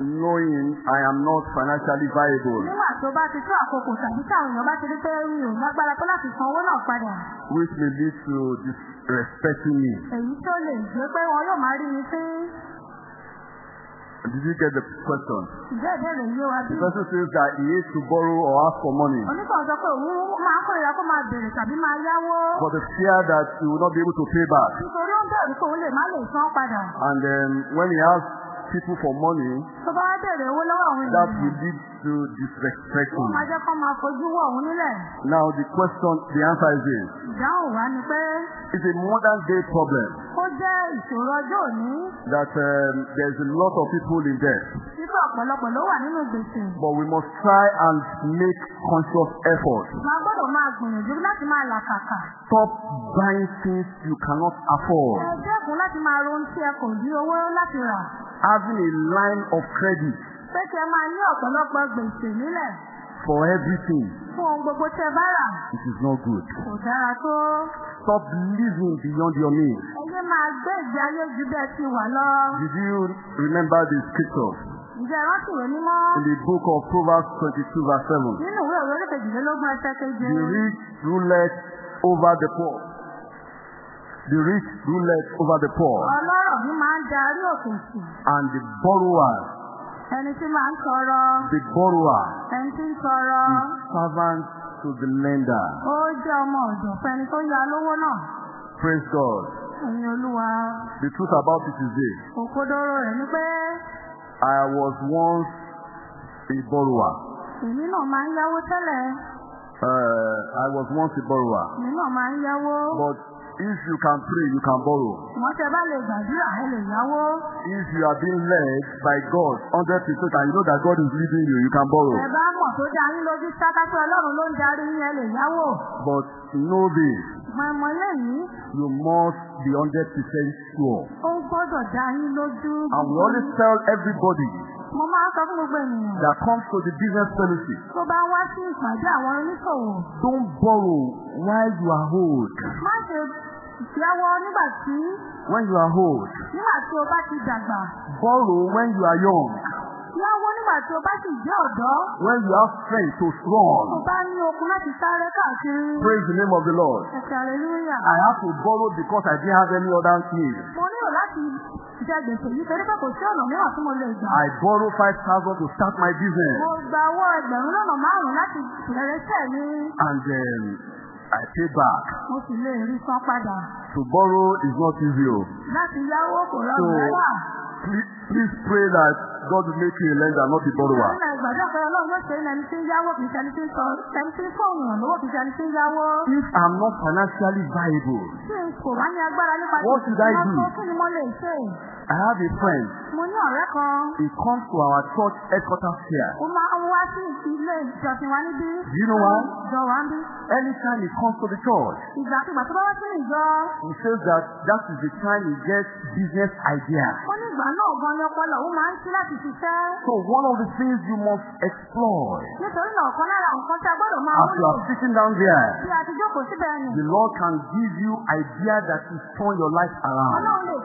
Speaker 3: knowing I am not financially viable,
Speaker 4: Nígbà tó bá ti tó àkókò tàbí tí àwọn èèyàn bá ti rí pé mi ò lágbára tó láti san owó náà padà.
Speaker 3: which may lead to disrespecting me.
Speaker 4: Èyí tó lè jẹ́ pé wọn yóò máa rí mi sí.
Speaker 3: Did you get the question?
Speaker 4: Ǹjẹ́ ìbéèrè yé wa bí?
Speaker 3: The person says that he hates to borrow or ask for money
Speaker 4: Onítọ̀ sọ pé òun máa ń kórìíra kó máa bèrè tàbí máa yáwó.
Speaker 3: for the fear that he will not be able to pay back.
Speaker 4: Nítorí ó ń bẹ̀rù pé òun lè má lè san padà.
Speaker 3: And then when he asks people for money,
Speaker 4: Tó bá wá bèrè owó lọ́wọ́ àwọn
Speaker 3: that will lead to disrespect
Speaker 4: Ó
Speaker 3: him.
Speaker 4: máa jẹ́ kó máa fojú wọ̀ òun nílẹ̀.
Speaker 3: Now the question, the answer is this.
Speaker 4: Ìdáhùn wá ni pé
Speaker 3: It's a modern day problem
Speaker 4: ó jẹ́ ìṣòro ọjọ́ òní.
Speaker 3: that um, there's a lot of people in debt.
Speaker 4: Títọ́ ọ̀pọ̀lọpọ̀ ló wà nínú gbèsè.
Speaker 3: But we must try and make conscious effort.
Speaker 4: Máa gbọ́dọ̀ máa gbìyànjú láti máa làkàkà.
Speaker 3: Stop buying things you cannot afford.
Speaker 4: Ẹ dẹ́kun láti máa ro ohun tí ẹ kò ní owó láti rà.
Speaker 3: Having a line of credit
Speaker 4: Pé kí ẹ máa ní ọ̀pọ̀lọpọ̀ gbèsè nílẹ̀
Speaker 3: for everything,
Speaker 4: fún ohun gbogbo tí ẹ bá rà.
Speaker 3: it is not good.
Speaker 4: Kò dára tó.
Speaker 3: Stop living beyond your means.
Speaker 4: Ẹ yé máa gbé ìgbé ayé ju bẹ́ẹ̀ ti wà lọ.
Speaker 3: Did you remember the scripture
Speaker 4: Ǹjẹ́ rántí ìwé mímọ́?
Speaker 3: in the book of Proverbs 22 verse 7?
Speaker 4: Nínú ìwé òwe orí kejìlélógún ẹsẹ̀ keje.
Speaker 3: The rich ruleth over the poor. The rich ruleth over the poor,
Speaker 4: Ọlọ́rọ̀ mi máa ń darí òkè sí.
Speaker 3: and the borrower,
Speaker 4: Ẹni tí máa ń tọrọ.
Speaker 3: the borrower,
Speaker 4: Ẹni tí ń tọrọ.
Speaker 3: is servant to the lender.
Speaker 4: Ó jẹ́ ọmọ ọ̀dọ̀ fún ẹni tó ya lówó náà.
Speaker 3: Praise God.
Speaker 4: Ẹ̀yin olúwa.
Speaker 3: The truth about it is this.
Speaker 4: Òkodoro rẹ̀ ni pé
Speaker 3: I was once a borrower.
Speaker 4: èmi náà máa ń yáwó tẹ́lẹ̀.
Speaker 3: Uh, I was once a borrower.
Speaker 4: Èmi náà máa ń yáwó.
Speaker 3: But if you can pray, you can borrow.
Speaker 4: Wọ́n tẹ bá lè gbàdúrà ẹ lè yáwó.
Speaker 3: If you are being led by God 100% and you know that God is leading you, you can borrow.
Speaker 4: Ẹ bá mọ̀ tó dá yín lójú sákátí Ọlọ́run ló ń darí yín ẹ lè yáwó.
Speaker 3: But know this,
Speaker 4: Mọ̀mọ́ lẹ́yìn
Speaker 3: you must be 100% sure.
Speaker 4: ó gbọ́dọ̀ dá yín lójú.
Speaker 3: And we always tell everybody
Speaker 4: Mo máa ń sọ fún gbogbo ènìyàn.
Speaker 3: that comes to the business fellowship,
Speaker 4: Tó bá wá sí ìpàdé àwọn oníṣòwò.
Speaker 3: don't borrow while you are old.
Speaker 4: Má ṣe yáwó nígbà tí
Speaker 3: When you are old,
Speaker 4: nígbà tí o bá ti dàgbà.
Speaker 3: borrow when you are young.
Speaker 4: Yáwó nígbà tí o bá sì jẹ́ ọ̀dọ́.
Speaker 3: When you have strength to run.
Speaker 4: bá ní okun láti sáré káàkiri.
Speaker 3: Praise the name of the Lord.
Speaker 4: Ẹ̀sẹ̀ hallelujah.
Speaker 3: I have to borrow because I didn't have any other need.
Speaker 4: Mo nílò láti jẹ gbèsè yìí torí pé kò sí ọ̀nà mìíràn tí mo lè gbà.
Speaker 3: I borrow 5,000 to start my business.
Speaker 4: Mo gba owó ẹgbẹ̀rún lọ́nà márùn-ún láti bẹ̀rẹ̀ iṣẹ́ mi.
Speaker 3: And then I pay back.
Speaker 4: Mo sì lè rí san padà.
Speaker 3: To borrow is not easy. oh.
Speaker 4: Láti yáwó kò
Speaker 3: So
Speaker 4: rọrùn rárá.
Speaker 3: please, please pray that God will make you a lender, not a borrower.
Speaker 4: Nígbà ìgbàdo pé Ọlọ́run yóò ṣe é lẹni tí ń yáwó kì í ṣe ẹni tí ń sọ ẹni tí ń fóònù ìrànlọ́wọ́ kì í ṣe ẹni tí ń yáwó.
Speaker 3: If I'm not financially viable,
Speaker 4: Tí n kò bá ní agbára nípa
Speaker 3: What should I do?
Speaker 4: kí ni mo lè ṣe?
Speaker 3: I have a friend.
Speaker 4: Mo ní ọ̀rẹ́ kan.
Speaker 3: He comes to our church headquarters here.
Speaker 4: Ó máa ń wá sí ilé ìjọsìn wa níbí.
Speaker 3: Do you know why?
Speaker 4: Ìjọ wa ń bí.
Speaker 3: Anytime he comes to the church,
Speaker 4: Ìgbàkigbà tó bá wá sí ìjọ.
Speaker 3: he says that that is the time he gets business idea.
Speaker 4: Ó ní ìgbà náà gan ni ọpọlọ òun máa ń ṣí láti ṣiṣẹ́.
Speaker 3: So one of the things you must explore
Speaker 4: Nítorí náà ọ̀kan lára nǹkan tí a gbọ́dọ̀ máa
Speaker 3: as you
Speaker 4: wúlò
Speaker 3: are sitting down there,
Speaker 4: bí a ti jókòó síbẹ̀ ni.
Speaker 3: the Lord can give you idea that will turn your life around.
Speaker 4: Ọlọ́run lè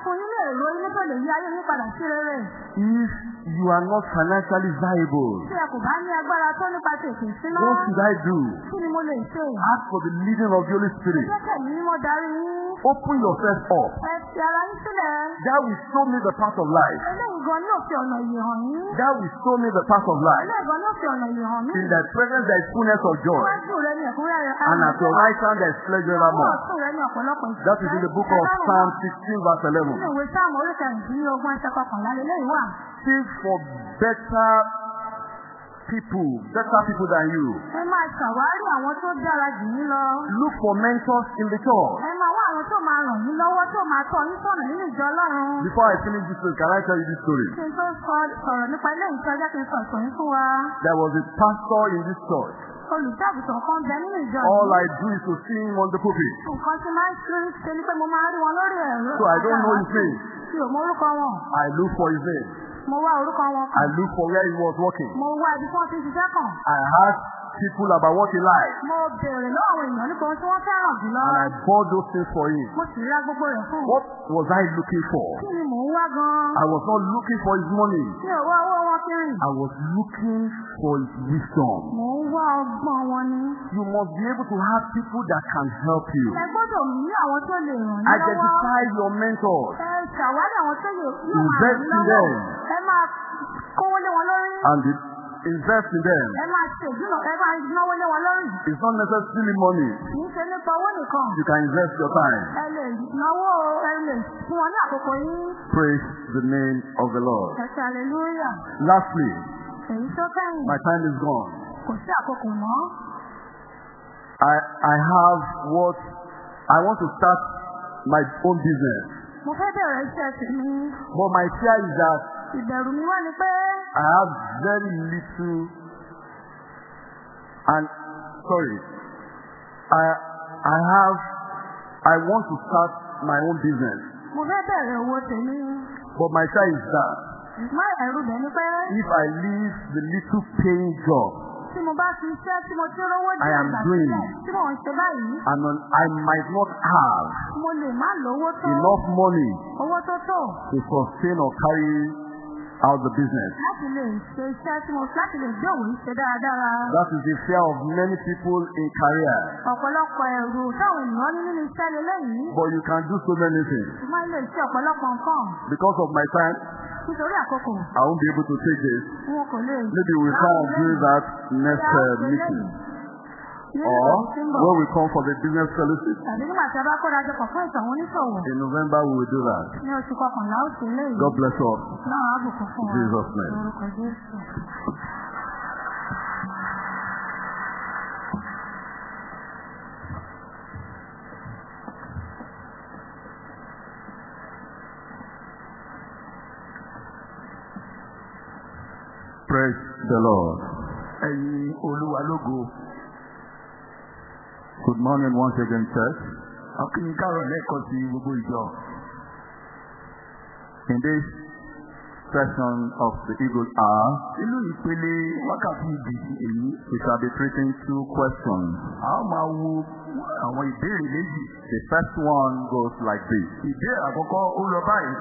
Speaker 4: fún yín lè ro ilé lè yí ayé yín padà sí rere.
Speaker 3: If you are not financially viable,
Speaker 4: Tí ẹ kò bá ní agbára tó nípa tètè síná.
Speaker 3: what should I do?
Speaker 4: Kí ni mo lè ṣe?
Speaker 3: Ask for the leading of the Holy Spirit.
Speaker 4: Jẹ́ kẹ̀mí mímọ́ darí yín.
Speaker 3: Open yourself up.
Speaker 4: Ẹ fi ara yín sílẹ̀.
Speaker 3: That will show me the path of life.
Speaker 4: Eléyìí gan ni yóò fi ọ̀nà ìyè hàn yín.
Speaker 3: That will show me the path of life.
Speaker 4: Eléyìí gan ni yóò fi ọ̀nà ìyè hàn mí.
Speaker 3: In thy presence there is fullness of joy.
Speaker 4: Ni
Speaker 3: And at your right hand there is pleasure
Speaker 4: Ọwọ́
Speaker 3: evermore.
Speaker 4: ni ìfẹ́.
Speaker 3: That is in the book of Psalm 16 verse 11.
Speaker 4: Nínú ìwé sáàmù ẹsẹ̀ kọkànlá wà.
Speaker 3: Seek for better people, better people than you.
Speaker 4: Ẹ máa ṣàwárí àwọn tó dára jù yín lọ.
Speaker 3: Look for mentors in the church.
Speaker 4: Ẹ máa wá àwọn tó máa ràn yín lọ́wọ́ tó máa tọ́ yín sọ̀nà nínú ìjọ Ọlọ́run.
Speaker 3: Before I finish this story, can I tell you this story?
Speaker 4: Kí n tó sọ sọ̀rọ̀ nípa ilé ìjọ jẹ́ kí n sọ ìtàn yín fún wa.
Speaker 3: There was a pastor in this church.
Speaker 4: Olùdáàbòsàn kan bẹ nínú ìjọ
Speaker 3: All. I do is to see him on the pulpit.
Speaker 4: Nǹkan tí máa ń ṣe ṣe ni pé mo máa ń rí wọn lórí ẹ̀rọ.
Speaker 3: So I don't know his name.
Speaker 4: Mi ò mọ orúkọ wọn.
Speaker 3: I look for his name.
Speaker 4: Mo wá orúkọ wọn
Speaker 3: I look for where he was working.
Speaker 4: Mo wá ibi tí wọ́n ti ń ṣiṣẹ́ kàn.
Speaker 3: I asked people about what he liked.
Speaker 4: Mo béèrè lọ́wọ́ àwọn èèyàn nípa ohun tí wọ́n fẹ́ràn jùlọ.
Speaker 3: And I bought those things for him.
Speaker 4: Mo sì ra gbogbo rẹ̀ fún un.
Speaker 3: What was I looking for?
Speaker 4: Kí ni mò ń wá gan-an?
Speaker 3: I was not looking for his money.
Speaker 4: Mi ò wá owó wọn kiri.
Speaker 3: I was looking for his wisdom.
Speaker 4: Mò ń wá ọgbọ́n wọn ni.
Speaker 3: You must be able to have people that can help you.
Speaker 4: Ẹ gbọ́dọ̀ ní àwọn tó lè ràn yín lọ́wọ́.
Speaker 3: Identify your mentors.
Speaker 4: Ẹ ṣàwárí àwọn tó lè
Speaker 3: Invest in them.
Speaker 4: Ẹ máa lé wọn lórí.
Speaker 3: and it- invest in them.
Speaker 4: Ẹ máa ṣe ìdúnà ẹ máa náwó lé wọn lórí.
Speaker 3: It's not necessarily money.
Speaker 4: Kì í ṣe nípa owó nìkan.
Speaker 3: You can invest your time.
Speaker 4: Ẹ lè náwó ẹ lè fún wọn ní àkókò yín.
Speaker 3: Praise the name of the Lord.
Speaker 4: Ẹ ṣe hallelujah.
Speaker 3: Lastly,
Speaker 4: Èyí tó kẹ́yìn
Speaker 3: my time is gone.
Speaker 4: kò sí àkókò mọ́.
Speaker 3: I, I have what I want to start my own business.
Speaker 4: Mo fẹ́ bẹ̀rẹ̀ iṣẹ́ tèmi.
Speaker 3: But my fear is that
Speaker 4: Ìbẹ̀rù mi wá ni pé
Speaker 3: I have very little and sorry. I I have I want to start my own business.
Speaker 4: mo fẹ́ bẹ̀rẹ̀ owó tèmi.
Speaker 3: But my fear is that
Speaker 4: Má ẹ̀rù bẹ̀ ni pé
Speaker 3: if I leave the little paying job
Speaker 4: tí mo bá fi iṣẹ́ tí mo ti rówó
Speaker 3: I am
Speaker 4: ìgbà sílẹ̀ tí mò ń ṣe báyìí,
Speaker 3: and on, I might not have
Speaker 4: mo lè má lówó tó
Speaker 3: enough money
Speaker 4: owó tó tó
Speaker 3: to sustain or carry out the business.
Speaker 4: láti lè ṣe iṣẹ́ tí mo láti lè gbé òun ṣe dáradára.
Speaker 3: That is the fear of many people in career.
Speaker 4: Ọ̀pọ̀lọpọ̀ ẹ̀rù táwọn ènìyàn ní nínú iṣẹ́ lélẹ́yìí.
Speaker 3: But you can do so many things.
Speaker 4: Mo máa ń lè ṣe ọ̀pọ̀lọpọ̀ nǹkan
Speaker 3: Because of my time,
Speaker 4: nítorí àkókò.
Speaker 3: I won't be able to take this.
Speaker 4: Wọn kò lè.
Speaker 3: Maybe we'll try and do that next uh, meeting. Or when we come for the business fellowship in November, we will do that. God bless us. Jesus' name. Praise the Lord.
Speaker 2: Ẹ̀yin Olúwa lógo.
Speaker 3: Good morning once again, church.
Speaker 2: Akínyìn káàrọ̀ lẹ́ẹ̀kan sí gbogbo ìjọ.
Speaker 3: In this session of the Eagle Hour,
Speaker 2: Nínú ìpele wákàtí ìdì èyí,
Speaker 3: we shall be treating two questions.
Speaker 2: a ó máa wo àwọn ìbéèrè méjì.
Speaker 3: The first one goes like this.
Speaker 2: Ìbéèrè àkọ́kọ́ ó lọ báyìí.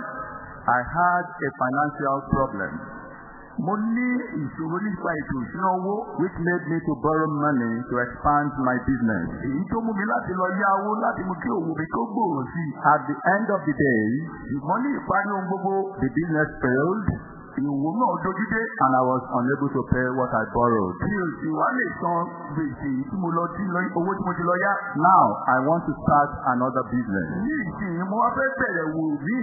Speaker 3: I had a financial problem
Speaker 2: Mo ní ìṣòro nípa ètò ìṣúná owó.
Speaker 3: which made me to borrow money to expand my business.
Speaker 2: Èyí tó mú mi láti lọ yá láti mú kí òwò mi kó gbòòrò sí.
Speaker 3: At the end of the day,
Speaker 2: Ṣùgbọ́n ní ìparí ohun gbogbo,
Speaker 3: the business failed
Speaker 2: ìwò náà dojúdé.
Speaker 3: and I was unable to pay what I borrowed.
Speaker 2: Mi ò sì wá lè san gbèsè tí mo lọ tí owó tí mo ti lọ yá.
Speaker 3: Now I want to start another business.
Speaker 2: Ní ìsìn mo wá fẹ́ bẹ̀rẹ̀ wò mí.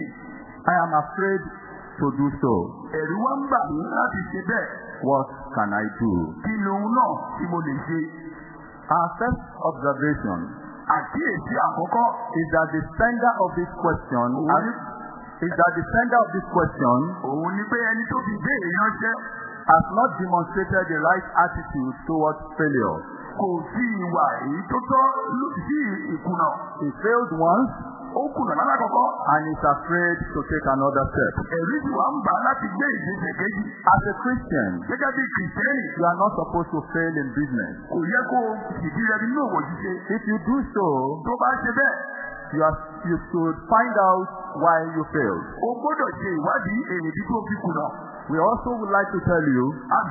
Speaker 3: I am afraid to do so.
Speaker 2: Ẹ̀rù wá ń bà mí láti ṣe bẹ́ẹ̀.
Speaker 3: What can I do?
Speaker 2: Kí ni ohun náà tí mo lè ṣe?
Speaker 3: Our first observation
Speaker 2: Àkíyèsí àkọ́kọ́
Speaker 3: is that the sender of this question
Speaker 2: Òun-
Speaker 3: is that the sender of this question
Speaker 2: òun ni pé ẹni tó fi béèrè ránṣẹ́
Speaker 3: has not demonstrated the right attitude towards failure.
Speaker 2: kò sí ìwà èyí tó tọ́ sí ìkùnà.
Speaker 3: He failed once
Speaker 2: Ó kùnà lálákọ̀ọ́kọ́.
Speaker 3: and is afraid to take another step.
Speaker 2: Ẹ̀rí sì wá ń bà láti gbé ìgbésẹ̀ kejì.
Speaker 3: As a Christian,
Speaker 2: Gẹ́gẹ́ bí kìrìsìtẹ́nì,
Speaker 3: you are not supposed to fail in business.
Speaker 2: kò yẹ kó o fìdí rẹ nínú òwò ṣíṣe.
Speaker 3: If you do so,
Speaker 2: Tó bá ṣe bẹ́ẹ̀,
Speaker 3: you, are, you should find out why you failed.
Speaker 2: o gbọ́dọ̀ ṣe ìwádìí èrèdí tó fi kùnà.
Speaker 3: We also would like to tell you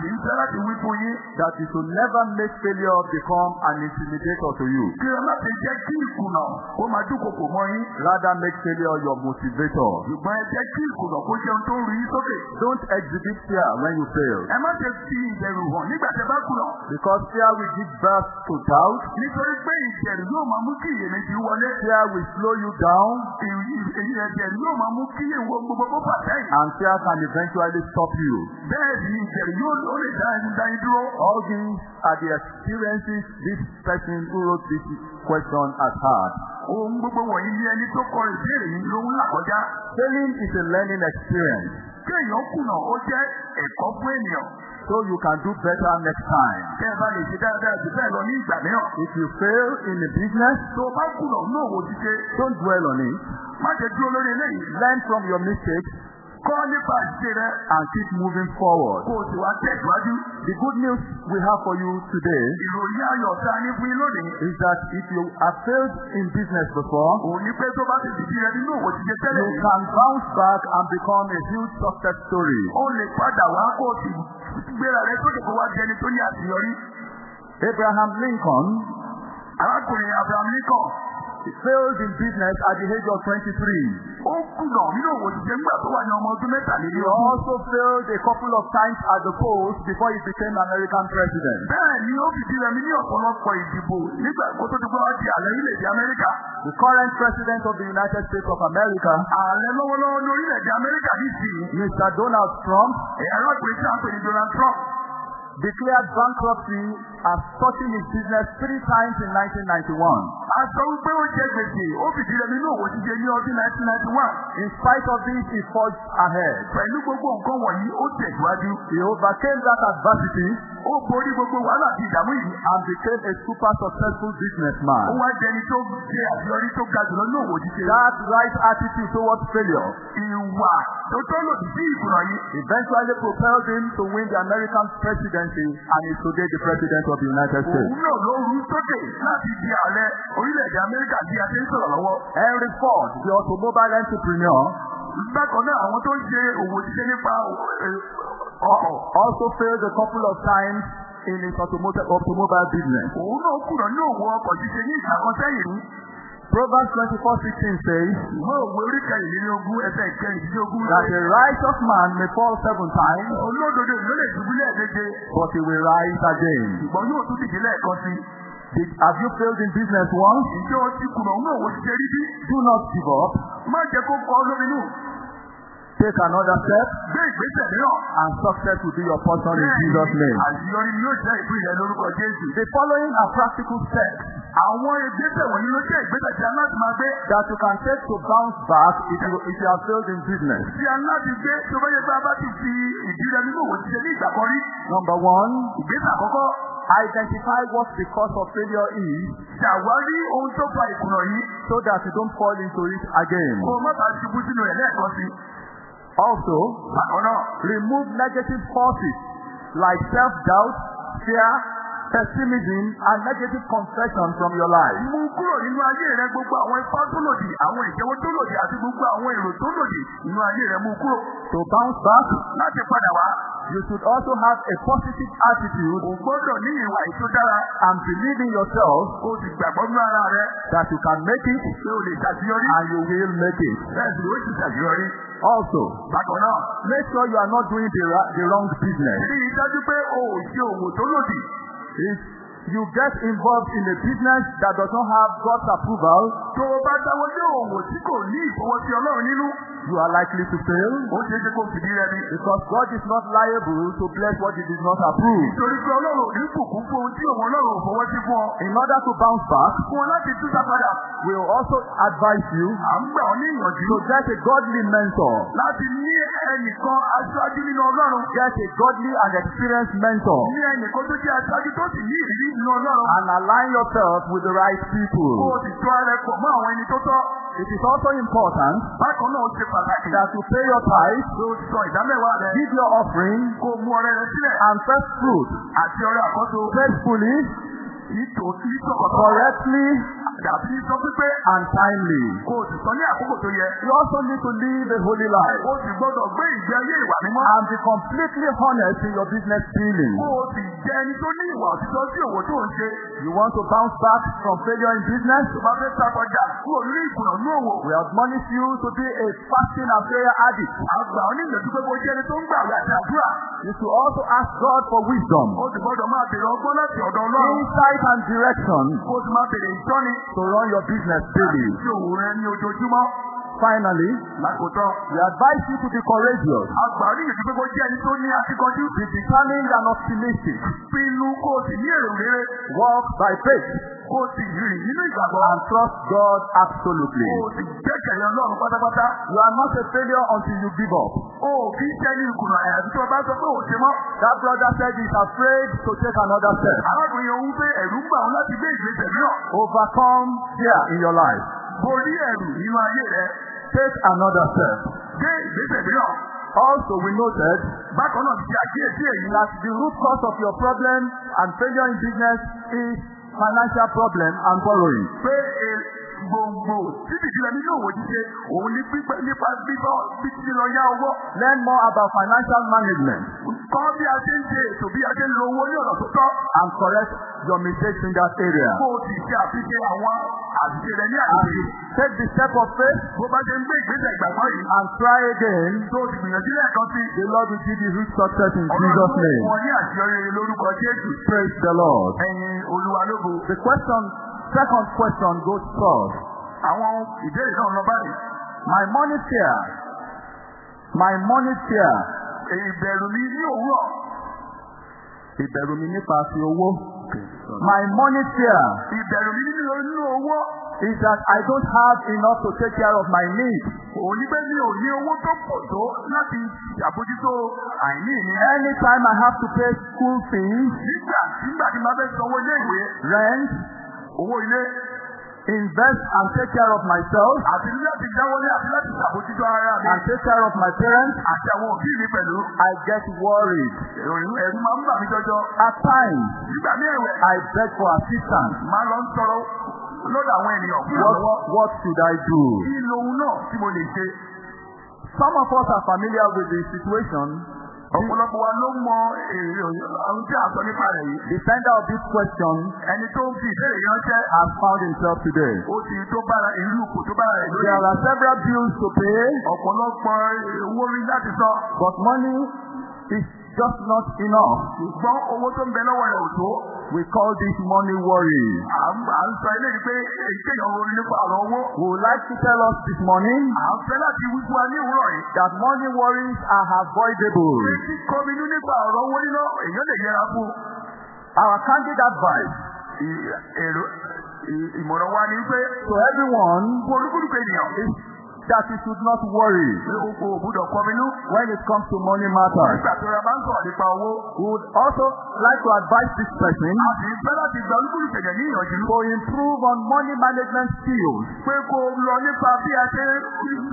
Speaker 2: sì ń fẹ́ láti wí fún yín.
Speaker 3: that you should never make failure become an intimidator to you.
Speaker 2: Kí ẹ má ṣe jẹ́ kí ìkùnà kó máa dúnkokò mọ́ yín.
Speaker 3: Rather make failure your motivator.
Speaker 2: Ṣùgbọ́n ẹ jẹ́ kí ìkùnà kó jẹun tó ń yín sókè.
Speaker 3: Don't exhibit fear when you fail.
Speaker 2: Ẹ má ṣe fi ìbẹ̀rù hàn nígbà tẹ bá kùnà.
Speaker 3: Because fear will give birth to doubt.
Speaker 2: Nítorí pé ìbẹ̀rù yóò máa mú kí iyèméjì wọlé.
Speaker 3: Fear will slow you down.
Speaker 2: Èyí ẹ̀bẹ̀rù yóò máa mú kí ìwọ gbogbo.
Speaker 3: And fear can eventually stop you.
Speaker 2: Bẹ́ẹ̀ ni ìbẹ̀rù yóò ó lè dá ẹni dá yín dúró.
Speaker 3: All these are the experiences this person who wrote this question has had.
Speaker 2: Ohun gbogbo wọ̀nyí ni ẹni tó kọ ìbéèrè yìí ló ń là kọjá.
Speaker 3: Failing is a learning experience.
Speaker 2: Kéèyàn kùnà ó jẹ́ ẹ̀kọ́ fún ènìyàn.
Speaker 3: So you can do better next time.
Speaker 2: Kẹ́ ẹ bá lè ṣe dáadáa jù bẹ́ẹ̀ lọ ní ìgbà mìíràn.
Speaker 3: If you fail in a business,
Speaker 2: Tó o bá kùnà ní òwò ṣíṣe,
Speaker 3: don't dwell on it.
Speaker 2: má ṣe dúró lórí eléyìí.
Speaker 3: Learn from your mistakes
Speaker 2: Kọ́ nípa àṣìṣe rẹ
Speaker 3: and keep moving forward.
Speaker 2: o sì wá tẹ̀síwájú.
Speaker 3: The good news we have for you today
Speaker 2: Ìròyìn ayọ̀ tá a ní fún yín lónìí.
Speaker 3: is that if you have failed in business before,
Speaker 2: Òun ní pé tó bá ti dìdí rẹ nínú òwò ṣíṣe tẹ́lẹ̀.
Speaker 3: you can bounce back and become a huge success story.
Speaker 2: Ó lè padà wá kó o sì gbéra rẹ sókè kó wá di ẹni tó ní àṣeyọrí.
Speaker 3: Abraham Lincoln
Speaker 2: Arákùnrin Abraham Lincoln
Speaker 3: failed in business at the age of 23.
Speaker 2: Ó kùnà nínú òwò ṣiṣẹ́ nígbà tó wà ní ọmọ ọdún
Speaker 3: He
Speaker 2: mẹ́tàlélógún.
Speaker 3: also failed a couple of times at the polls before he became American president.
Speaker 2: Bẹ́ẹ̀ ni ó fìdí rẹmi ní ọ̀pọ̀lọpọ̀ ìdìbò nígbà kó tó ti gbọ́ di ààrẹ orílẹ̀-èdè Amẹ́ríkà.
Speaker 3: The current president of the United States of America,
Speaker 2: Ààrẹ lọ́wọ́lọ́wọ́ ní orílẹ̀-èdè Amẹ́ríkà ní sí.
Speaker 3: Mr. Donald Trump,
Speaker 2: Ẹ̀rọ pè ní Donald Trump.
Speaker 3: Declared bankruptcy as touching his business three times in 1991.
Speaker 2: A sọ wípé ó jẹ gbèsè, ó fìdí rẹmi ní òwò ṣiṣẹ́ ní ọdún 1991.
Speaker 3: In spite of this, he forged ahead.
Speaker 2: Pẹ̀lú gbogbo nǹkan wọ̀nyí, ó tẹ̀síwájú.
Speaker 3: He overcame that adversity
Speaker 2: Ó borí gbogbo wàhálà àti ìdààmú yìí.
Speaker 3: and became a super successful
Speaker 2: Ó
Speaker 3: businessman.
Speaker 2: wá jẹni tó ṣe àṣeyọrí tó ga jùlọ ní òwò ṣiṣẹ́.
Speaker 3: That right attitude towards failure
Speaker 2: Ìwà tó tó lòdì sí ìkùnà yìí.
Speaker 3: eventually propelled him to win the American presidency and is today the president of the United States.
Speaker 2: Òun náà ló rú sókè láti di ààrẹ orílẹ̀-èdè Amẹ́ríkà bí a ṣe ń sọ̀rọ̀ lọ́wọ́.
Speaker 3: Henry Ford, the automobile entrepreneur,
Speaker 2: Bákan náà, àwọn tó ń ṣe òwò ṣiṣẹ́ nípa ọkọ̀.
Speaker 3: also failed a couple of times in his automobile business.
Speaker 2: Òun náà kùnà ní òwò ọkọ̀ ṣiṣẹ́ ní ìgbà kan sẹ́yìn.
Speaker 3: Proverbs 24:16 says that a righteous man may fall seven times, but he will rise again. Did, have you failed in business once? Do not give up.
Speaker 2: Má jẹ́ kó kọ́ lóminú.
Speaker 3: Take another step,
Speaker 2: Gbé ìgbésẹ̀ mìíràn.
Speaker 3: and success will be your portion in Jesus' name.
Speaker 2: Àṣeyọrí ni yóò jẹ́ ìpín rẹ̀ lórúkọ Jésù.
Speaker 3: The following are practical steps
Speaker 2: Àwọn ìgbésẹ̀ wọ̀nyí ló jẹ́ ìgbésẹ̀ tí a láti máa gbé.
Speaker 3: that you can take to bounce back if you, if you have failed in business.
Speaker 2: Tí a láti gbé tó bá yẹ pé a bá ti fi ìdí rẹ nínú òwò ṣiṣẹ́ ní ìgbà kan rí.
Speaker 3: Number one,
Speaker 2: Ìgbésẹ̀ àkọ́kọ́.
Speaker 3: identify what the cause of failure is
Speaker 2: Ṣàwárí ohun tó fa ìkùnà yìí.
Speaker 3: so that you don't fall into it again.
Speaker 2: O má bàa ṣubú sínú rẹ̀ lẹ́ẹ̀kan sí.
Speaker 3: Also,
Speaker 2: náà,
Speaker 3: remove negative forces like self-doubt, fear, pessimism, and negative confession from your life.
Speaker 2: mú kúrò nínú ayé rẹ gbogbo àwọn ipá tó lòdì, àwọn ìjẹ́wọ́ tó lòdì àti gbogbo àwọn èrò tó lòdì nínú ayé rẹ mú kúrò.
Speaker 3: To bounce back,
Speaker 2: Láti padà wá,
Speaker 3: you should also have a positive attitude
Speaker 2: o gbọ́dọ̀ ní ìwà ètò dára.
Speaker 3: and believe in yourself
Speaker 2: o sì gbàgbọ́ nínú ara rẹ
Speaker 3: that you can make it
Speaker 2: pé o lè ṣàṣeyọrí.
Speaker 3: and you will make it.
Speaker 2: Bẹ́ẹ̀ sì ló ti ṣàṣeyọrí.
Speaker 3: Also,
Speaker 2: Bákan náà,
Speaker 3: make sure you are not doing the, the wrong business.
Speaker 2: rí i dájú pé o ò ṣe òwò tó lòdì.
Speaker 3: If you get involved in a business that does not have God's approval,
Speaker 2: Tó o bá dáwọ́ lé òwò tí kò ní ìfọwọ́sí Ọlọ́run nínú,
Speaker 3: you are likely to fail
Speaker 2: ó ṣeé ṣe kó fìdí rẹmi.
Speaker 3: because God is not liable to bless what He did not approve.
Speaker 2: Torí pé Ọlọ́run ò ní bùkún fún ohun tí òun Ọlọ́run ò fọwọ́sí fún ọ.
Speaker 3: In order to bounce back,
Speaker 2: Fún ọ láti túnṣà padà.
Speaker 3: we will also advise you
Speaker 2: À ń gbà ọ́ ní ìyànjú
Speaker 3: to get a godly mentor.
Speaker 2: láti ní ẹnìkan aṣáájú nínú Ọlọ́run.
Speaker 3: Get a godly and experienced mentor
Speaker 2: Ní ẹnìkan tó jẹ́ aṣáájú tó sì ní ìrírí nínú Ọlọ́run.
Speaker 3: and align yourself with the right
Speaker 2: Kó o
Speaker 3: people.
Speaker 2: sì tọ́ ara ẹ pọ̀ mọ́ àwọn ẹni tó tọ́.
Speaker 3: It is also important
Speaker 2: Bákan náà ó ṣe pàtàkì.
Speaker 3: that you pay your tithes,
Speaker 2: Pé o ti sọ ìdámẹ́wàá rẹ.
Speaker 3: give your offering,
Speaker 2: Kó o mú ọrẹ rẹ sílẹ̀.
Speaker 3: and first fruit
Speaker 2: Àti ọrẹ
Speaker 3: faithfully,
Speaker 2: Ìtò tí ìtọ̀kọ̀tọ̀.
Speaker 3: correctly,
Speaker 2: Dàbí sọ pípé.
Speaker 3: and timely.
Speaker 2: Kó o sì sọ ní àkókò tó yẹ.
Speaker 3: You also need to live a holy life
Speaker 2: O sì gbọ́dọ̀ gbé ìgbé ayé ìwà mímọ́.
Speaker 3: and be completely honest in your business dealing.
Speaker 2: Kó o sì jẹ́ ẹni tó ní ìwà òtítọ́ sí òwò tó ń ṣe.
Speaker 3: You want to bounce back from failure in business?
Speaker 2: Tó bá fẹ́ sàkọjà kúrò ní ìkùnà ní òwò.
Speaker 3: We admonish you to be a fasting and prayer addict.
Speaker 2: Àgbà onígbèjú pé kó jẹ́ ẹni tó ń gbà àti àdúrà.
Speaker 3: You should also ask God for wisdom,
Speaker 2: O sì gbọ́dọ̀ máa bèrè ọgbọ́n láti ọ̀dọ̀ Ọlọ́run.
Speaker 3: insight, and direction
Speaker 2: Kó o sì máa bèrè ìtọ́ni
Speaker 3: to run your business daily.
Speaker 2: sí òwò rẹ ní ojoojúmọ́.
Speaker 3: Finally,
Speaker 2: Lákòótọ́.
Speaker 3: we advise you to be courageous,
Speaker 2: Àgbà onígbèjú pé kó jẹ́ ẹni tó ní akíkanjú.
Speaker 3: be determined and optimistic,
Speaker 2: Pinnu kó o sì ní èrò rere.
Speaker 3: walk by faith,
Speaker 2: Kó o sì rìn nínú ìgbàgbọ́.
Speaker 3: and trust God absolutely.
Speaker 2: Kó o sì gbẹ́kẹ̀lé Ọlọ́run pátápátá.
Speaker 3: You are not a failure until you give up.
Speaker 2: O kí jẹ́ ní ìkùnà àyàfi tí o bá sọ pé ò ṣe mọ́.
Speaker 3: That brother said he's afraid to take another step.
Speaker 2: Arákùnrin ohun pé ẹ̀rù ń gbà wọn láti gbé ìgbésẹ̀ mìíràn.
Speaker 3: Overcome fear in your life.
Speaker 2: Borí ẹ̀rù nínú ayé rẹ̀.
Speaker 3: Take another step.
Speaker 2: Gbé ìgbésẹ̀ mìíràn.
Speaker 3: Also, we noted
Speaker 2: Bákan náà ti àkíyèsí èyí.
Speaker 3: that the root cause of your problem and failure in business is financial problem and borrowing.
Speaker 2: Pé gbòǹgbò títí ìdílé nínú òwò jíjẹ òun ní pípẹ́ nípa bíbọ́ bí ti lọ yá owó.
Speaker 3: Learn more about financial management
Speaker 2: Kọ́ bí a ṣe ń ṣe ètò bí a ṣe ń lo owó ní ọ̀nà tó tọ́.
Speaker 3: and correct your mistakes in that area.
Speaker 2: Kó o sì ṣe àfihàn àwọn àṣìṣe rẹ ní àṣìṣe.
Speaker 3: take the step of faith
Speaker 2: Bó bá ṣe ń gbé ìgbésẹ̀ ìgbàgbọ́ yìí.
Speaker 3: and try again,
Speaker 2: Tó o sì gbìyànjú lẹ́ẹ̀kan sí.
Speaker 3: the Lord will give you huge success in
Speaker 2: Ọlọ́run
Speaker 3: Jesus' name.
Speaker 2: wọn ní àṣeyọrí lórúkọ Jésù.
Speaker 3: Praise the Lord.
Speaker 2: Ẹyin Olúwa lógo.
Speaker 3: The question, second question goes first.
Speaker 2: Àwọn ìbéèrè náà lọ báyìí.
Speaker 3: My money fear. My money fear.
Speaker 2: Ìbẹ̀rù mi ní òwúrọ̀.
Speaker 3: Ìbẹ̀rù mi nípa ti owó. My money fear
Speaker 2: Ìbẹ̀rù mi nínú owó.
Speaker 3: is that I don't have enough to take care of my needs.
Speaker 2: Òun ní pé mi ò ní owó tó pọ̀ tó láti ṣàbójútó àìní mi.
Speaker 3: Anytime I have to pay school fees,
Speaker 2: Nígbà tí máa fẹ́ sanwó ilé ìwé,
Speaker 3: rent,
Speaker 2: owó ilé,
Speaker 3: invest and take care of myself
Speaker 2: àti láti dáwọ́lé àti láti ṣàbójútó ara mi.
Speaker 3: and take care of my parents,
Speaker 2: Àti àwọn òbí mi pẹ̀lú.
Speaker 3: I get worried.
Speaker 2: Ẹ̀rù ẹ̀rù máa ń bà mí jọjọ.
Speaker 3: At times,
Speaker 2: Nígbà ní ẹ̀wẹ̀,
Speaker 3: I beg for assistance.
Speaker 2: máa lọ ń tọrọ lọ́dọ̀ àwọn ènìyàn fún ìrànlọ́wọ́.
Speaker 3: what should I do?
Speaker 2: Kí lohun náà tí mo lè ṣe?
Speaker 3: Some of us are familiar with the situation.
Speaker 2: Ọ̀pọ̀lọpọ̀ wa ló mọ èrè ohun tí a sọ nípa rẹ̀ yìí.
Speaker 3: The sender of this question
Speaker 2: Ẹni tó ń fi ìbéèrè ránṣẹ́,
Speaker 3: has found himself today.
Speaker 2: ó ti tó bára ìlú kò tó bára lórí.
Speaker 3: There are several bills to pay,
Speaker 2: Ọ̀pọ̀lọpọ̀ owó rí láti sọ.
Speaker 3: but money is just not enough.
Speaker 2: Ṣùgbọ́n owó tó ń bẹ lọ́wọ́ rẹ̀ ò tó.
Speaker 3: We call this money worry.
Speaker 2: À ń sọ eléyìí pé èyí kéèyàn ronú nípa ọ̀rọ̀ owó.
Speaker 3: We would like to tell us this morning
Speaker 2: À ń fẹ́ láti wí fún wa ní òwúrọ̀ yìí.
Speaker 3: that money worries are avoidable.
Speaker 2: Pé kíkọ́minú nípa ọ̀rọ̀ owó níná èèyàn lè yẹra fún.
Speaker 3: Our candid advice
Speaker 2: Èrò ìmọ̀ràn wa ni pé
Speaker 3: to everyone
Speaker 2: olúkúlùkù ènìyàn
Speaker 3: that you should not worry
Speaker 2: o kò gbúdọ̀ kọ́minú.
Speaker 3: when it comes to money matters.
Speaker 2: Nígbà tó ra bá ń nípa owó.
Speaker 3: Would also like to advise this person
Speaker 2: A sì ń fẹ́ láti gba ní ìyànjú.
Speaker 3: to improve on money management skills.
Speaker 2: Pé o lọ nípa bí a ṣe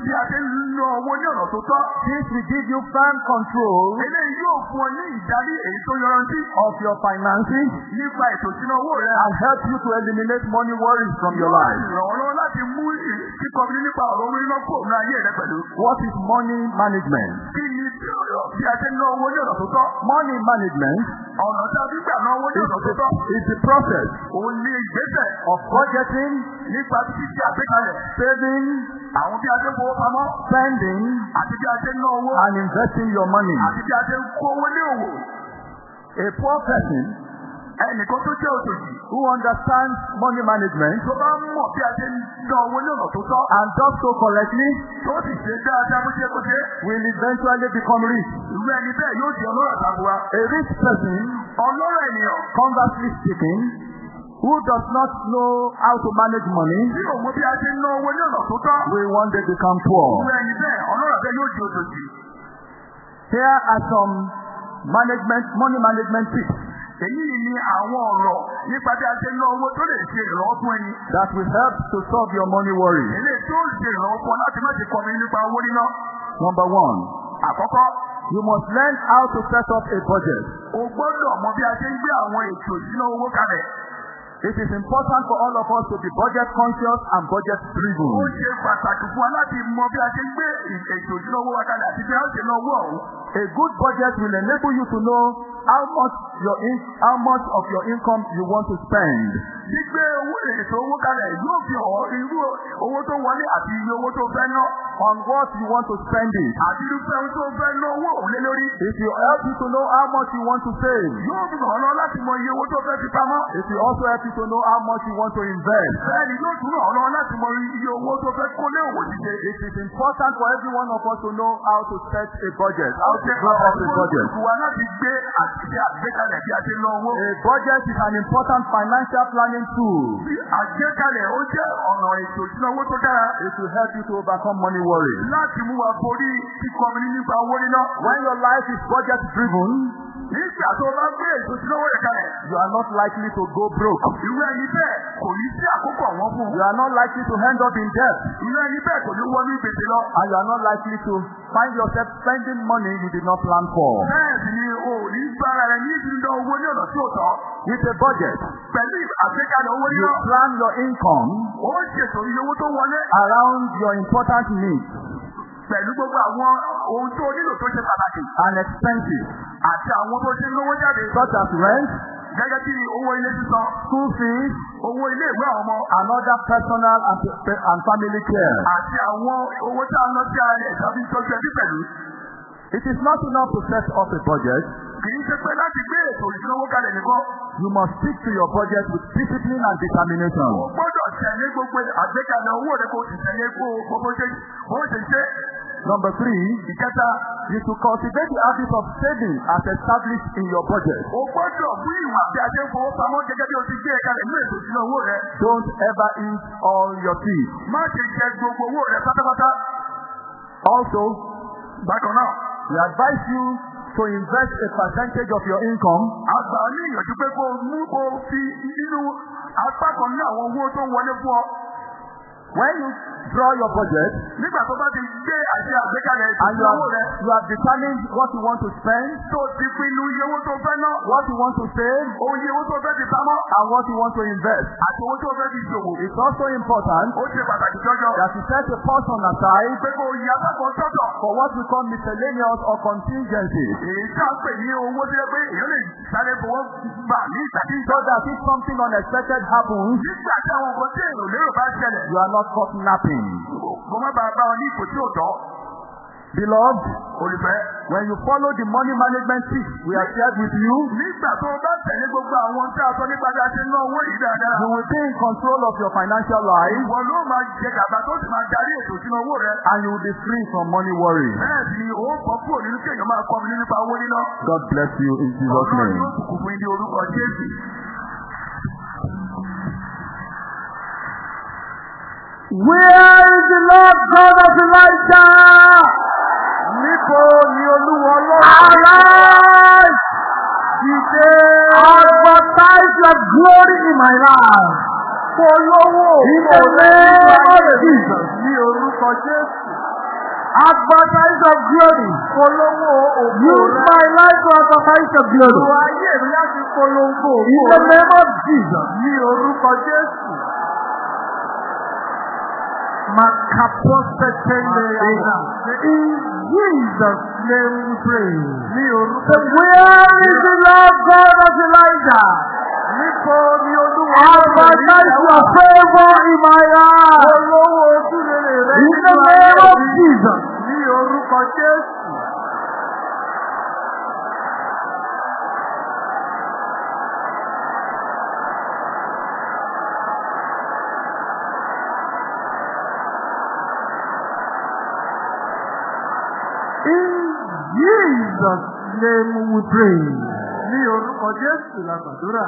Speaker 2: bí a ṣe ń ná owó ní ọ̀nà tó tọ́.
Speaker 3: This will give you firm control
Speaker 2: Eléyìí yóò fún ọ ní ìdarí èyí tó yọrantí
Speaker 3: of your finances
Speaker 2: nípa ètò ìṣúná owó rẹ.
Speaker 3: and help you to eliminate money worries from your life.
Speaker 2: Ràn ọ́ lọ́wọ́ láti mú kíkọ́mi nípa ọ̀rọ̀ owó níná kúrò ní ayé rẹ pẹ̀lú.
Speaker 3: What is money management?
Speaker 2: Kí bí a ń ná owó ní ọ̀nà tó tọ́?
Speaker 3: Money management
Speaker 2: Ọ̀nà tí a fi gbà ná owó ní ọ̀nà tó tọ́.
Speaker 3: is the process
Speaker 2: Òun ní ìgbésẹ̀
Speaker 3: of budgeting,
Speaker 2: nípa títí tí a gbé kalẹ̀.
Speaker 3: saving,
Speaker 2: Àwọn bí a ń fowó pamọ́
Speaker 3: spending,
Speaker 2: àti bí a ń ná owó
Speaker 3: and investing your money.
Speaker 2: àti bí a ń kó owó ní òwò.
Speaker 3: A poor person
Speaker 2: Ẹnìkan tó jẹ́ òṣòjì
Speaker 3: who understands money management
Speaker 2: tó bá mọ̀ bí a ṣe ń ná owó ní ọ̀nà tó tọ́.
Speaker 3: and does so correctly
Speaker 2: Tó sì ṣe dáadáa bó ṣe kó ṣe.
Speaker 3: will eventually become rich.
Speaker 2: Ìlú ẹni bẹ́ẹ̀ yóò di ọlọ́rọ̀ àtàbúwa.
Speaker 3: A rich person,
Speaker 2: Ọlọ́rọ̀ ènìyàn
Speaker 3: conversely speaking, who does not know how to manage money
Speaker 2: bí a ṣe ń ná owó ní ọ̀nà tó tọ́.
Speaker 3: will one day become poor.
Speaker 2: Ìlú ẹni bẹ́ẹ̀ ọlọ́rọ̀ bẹ́ẹ̀ yóò di òṣòjì.
Speaker 3: Here are some management, money management tips
Speaker 2: Èyí ni àwọn ọ̀rọ̀ nípa bí a ṣe ń ná owó tó lè ṣe ìrànwọ́ fún ẹni.
Speaker 3: that will help to solve your money worries.
Speaker 2: Eléyìí tó ṣe ìrànwọ́ fún ọ láti má ṣe kọ́mi nípa owó níná.
Speaker 3: Number one,
Speaker 2: Àkọ́kọ́,
Speaker 3: you must learn how to set up a budget.
Speaker 2: o gbọ́dọ̀ mọ bí a ṣe ń gbé àwọn ètò ìṣúná owó kalẹ̀.
Speaker 3: It is important for all of us to be budget conscious and budget
Speaker 2: Ó
Speaker 3: driven.
Speaker 2: ṣe pàtàkì fún wa láti mọ bí a ṣe gbé ètò ìṣúná owó wa kalẹ̀ àti bí a ṣe ná owó ọ̀hún.
Speaker 3: A good budget will enable you to know how much your in, how much of your income you want to spend.
Speaker 2: Gbígbé owó ètò owó kalẹ̀ yóò fi hàn irú owó tó wọlé àti iye owó tó fẹ́ ná.
Speaker 3: On what you want to spend it.
Speaker 2: Àti irúfẹ́ ohun tó fẹ́ ná owó òun lé lórí.
Speaker 3: It will help you to know how much you want to save.
Speaker 2: Yóò fi hàn lọ láti mọ iye owó tó fẹ́ fi pamọ́.
Speaker 3: It will also help you to know how much you want to invest.
Speaker 2: Bẹ́ẹ̀ni yóò tún hàn lọ láti mọ iye owó tó fẹ́ kó lé òwò ṣíṣe.
Speaker 3: It is important for every one of us to know how to set a budget, how to draw up a budget.
Speaker 2: wa láti gbé àti àgbékalẹ̀ bí a ṣe ná owó.
Speaker 3: A budget is an important financial planning tool.
Speaker 2: Àgbékalẹ̀ ó jẹ́ ọ̀nà ètò ìṣúná owó tó dára.
Speaker 3: It will help you to overcome money worries.
Speaker 2: Láti mú wa borí kíkọ́mi nípa owó níná.
Speaker 3: When your life is budget driven,
Speaker 2: Nígbà tó bá gbé ètò ìṣúná owó rẹ̀ kalẹ̀.
Speaker 3: you are not likely to go broke.
Speaker 2: Irú ẹni bẹ́ẹ̀ kò ní sí àkókò àwọn fún.
Speaker 3: You are not likely to end up in debt.
Speaker 2: Irú ẹni bẹ́ẹ̀ kò ní wọnú ìgbèsè lọ.
Speaker 3: And you are not likely to find yourself spending money you did not plan for.
Speaker 2: Bẹ́ẹ̀ sì ni o ò ní gbára rẹ̀ ní ìdílé owó ní ọ̀nà tí ò tọ́.
Speaker 3: With a budget,
Speaker 2: Pẹ̀lú àgbékalẹ̀ owó
Speaker 3: You
Speaker 2: yíyọ,
Speaker 3: plan your income
Speaker 2: ó ṣètò iye owó tó wọlé
Speaker 3: around your important needs
Speaker 2: pẹ̀lú gbogbo àwọn ohun tó nílò tó ṣe pàtàkì
Speaker 3: and expenses,
Speaker 2: àti àwọn tó ṣe ń lówó jáde.
Speaker 3: such as rent,
Speaker 2: Gẹ́gẹ́ bí owó ilé sísan,
Speaker 3: school fees,
Speaker 2: owó ilé ìwé àwọn ọmọ,
Speaker 3: and other personal and, and family care.
Speaker 2: àti àwọn owó tí a lọ sí ara ẹ̀ tàbí tọ́jú ẹbí pẹ̀lú.
Speaker 3: It is not enough to set up a budget.
Speaker 2: Kì í ṣe pé láti gbé ètò ìṣúná kalẹ̀ nìkan.
Speaker 3: You must stick to your budget with discipline and determination.
Speaker 2: O gbọ́dọ̀ tẹ̀lé gbogbo àgbékalẹ̀ owó rẹ̀ kó o sì tẹ̀lé gbogbo ṣe bó ṣe ṣe.
Speaker 3: Number three,
Speaker 2: Ìkẹta,
Speaker 3: is to cultivate the habit of saving as established in your budget.
Speaker 2: o gbọ́dọ̀ mú ìwà bí a ṣe ń fowó pamọ́ gẹ́gẹ́ bí o ti gbé ẹ̀ka rẹ̀ ní ètò ìṣúná owó rẹ̀.
Speaker 3: Don't ever eat all your teeth.
Speaker 2: Má ṣe jẹ gbogbo owó rẹ̀ pátápátá.
Speaker 3: Also,
Speaker 2: Bákan náà,
Speaker 3: we advise you to invest a percentage of your income
Speaker 2: a gbà ní ìyànjú pé kó o mú kó o fi nínú apá kan ní àwọn owó tó ń wọlé fún ọ.
Speaker 3: When you draw your budget
Speaker 2: Nígbà tó bá ti gbé àṣẹ àgbékalẹ̀ owó rẹ̀,
Speaker 3: you have determined what you want to spend,
Speaker 2: tó ti pinnu iye owó tó fẹ́ ná,
Speaker 3: what you want to save,
Speaker 2: oye owó tó fẹ́ fi pamọ́,
Speaker 3: and what you want to invest.
Speaker 2: àti owó tó fẹ́ fi ṣòwò.
Speaker 3: It's also important
Speaker 2: Ó ṣe pàtàkì jọjọ.
Speaker 3: that you set a portion aside
Speaker 2: Pé o yí apákan sọ́tọ̀.
Speaker 3: for what we call miscellaneous or contingencies.
Speaker 2: Èyí a pè ní owó tó yẹ pé èèyàn lè sáré fowó gbà ní ìgbà tí
Speaker 3: So that if something unexpected happens,
Speaker 2: nígbà tí àwọn nǹkan tí èrò lérò bá ṣẹlẹ̀.
Speaker 3: you are not caught napping.
Speaker 2: Kò má bàa bá wọn ní ipò tí ò tọ́.
Speaker 3: Beloved,
Speaker 2: Olùfẹ́.
Speaker 3: when you follow the money management tips we have shared with you,
Speaker 2: Nígbà tó o bá tẹ̀lé gbogbo àwọn tí a sọ nípa bí a ṣe ń ná owó yìí dáadáa.
Speaker 3: you will be in control of your financial life
Speaker 2: Ìwọ ló máa jẹ gàba tó sì máa darí ètò ìṣúná owó rẹ.
Speaker 3: and you will be free from money worry.
Speaker 2: Bẹ́ẹ̀ ni ó bọ́ kúrò nínú kéèyàn máa kọ́ mi nípa owó níná.
Speaker 3: God bless you in Jesus'
Speaker 2: Ọlọ́run
Speaker 3: name.
Speaker 2: yóò bùkún fún ní orúkọ Jésù.
Speaker 1: Where is the Lord God of Elijah?
Speaker 3: Níbo ni Olúwa
Speaker 1: Arise!
Speaker 3: Dìde
Speaker 1: Advertise your glory in my life.
Speaker 3: polówó
Speaker 1: In the of Jesus.
Speaker 3: ní orúkọ Jésù.
Speaker 1: Advertise your glory.
Speaker 3: Polówó
Speaker 1: Use
Speaker 3: rẹ.
Speaker 1: my life to advertise your glory.
Speaker 3: Lo ayé mi láti polongo
Speaker 1: In
Speaker 3: ògo
Speaker 1: the
Speaker 3: rẹ
Speaker 1: name of Jesus.
Speaker 3: ní orúkọ Jésù.
Speaker 1: Makaposetende yada. In Jesus' name we pray.
Speaker 3: Ní orúkọ
Speaker 1: So where is the Lord God of Elijah?
Speaker 3: Níbo ni Olúwa
Speaker 1: Advertise your favor in my life.
Speaker 3: Polówó ojú rere rẹ
Speaker 1: In the
Speaker 3: nínú
Speaker 1: name
Speaker 3: ayé
Speaker 1: of
Speaker 3: mi.
Speaker 1: Jesus.
Speaker 3: Ní orúkọ Jésù.
Speaker 1: Jesus' name we pray.
Speaker 3: Ní orúkọ Jésù la gbàdúrà.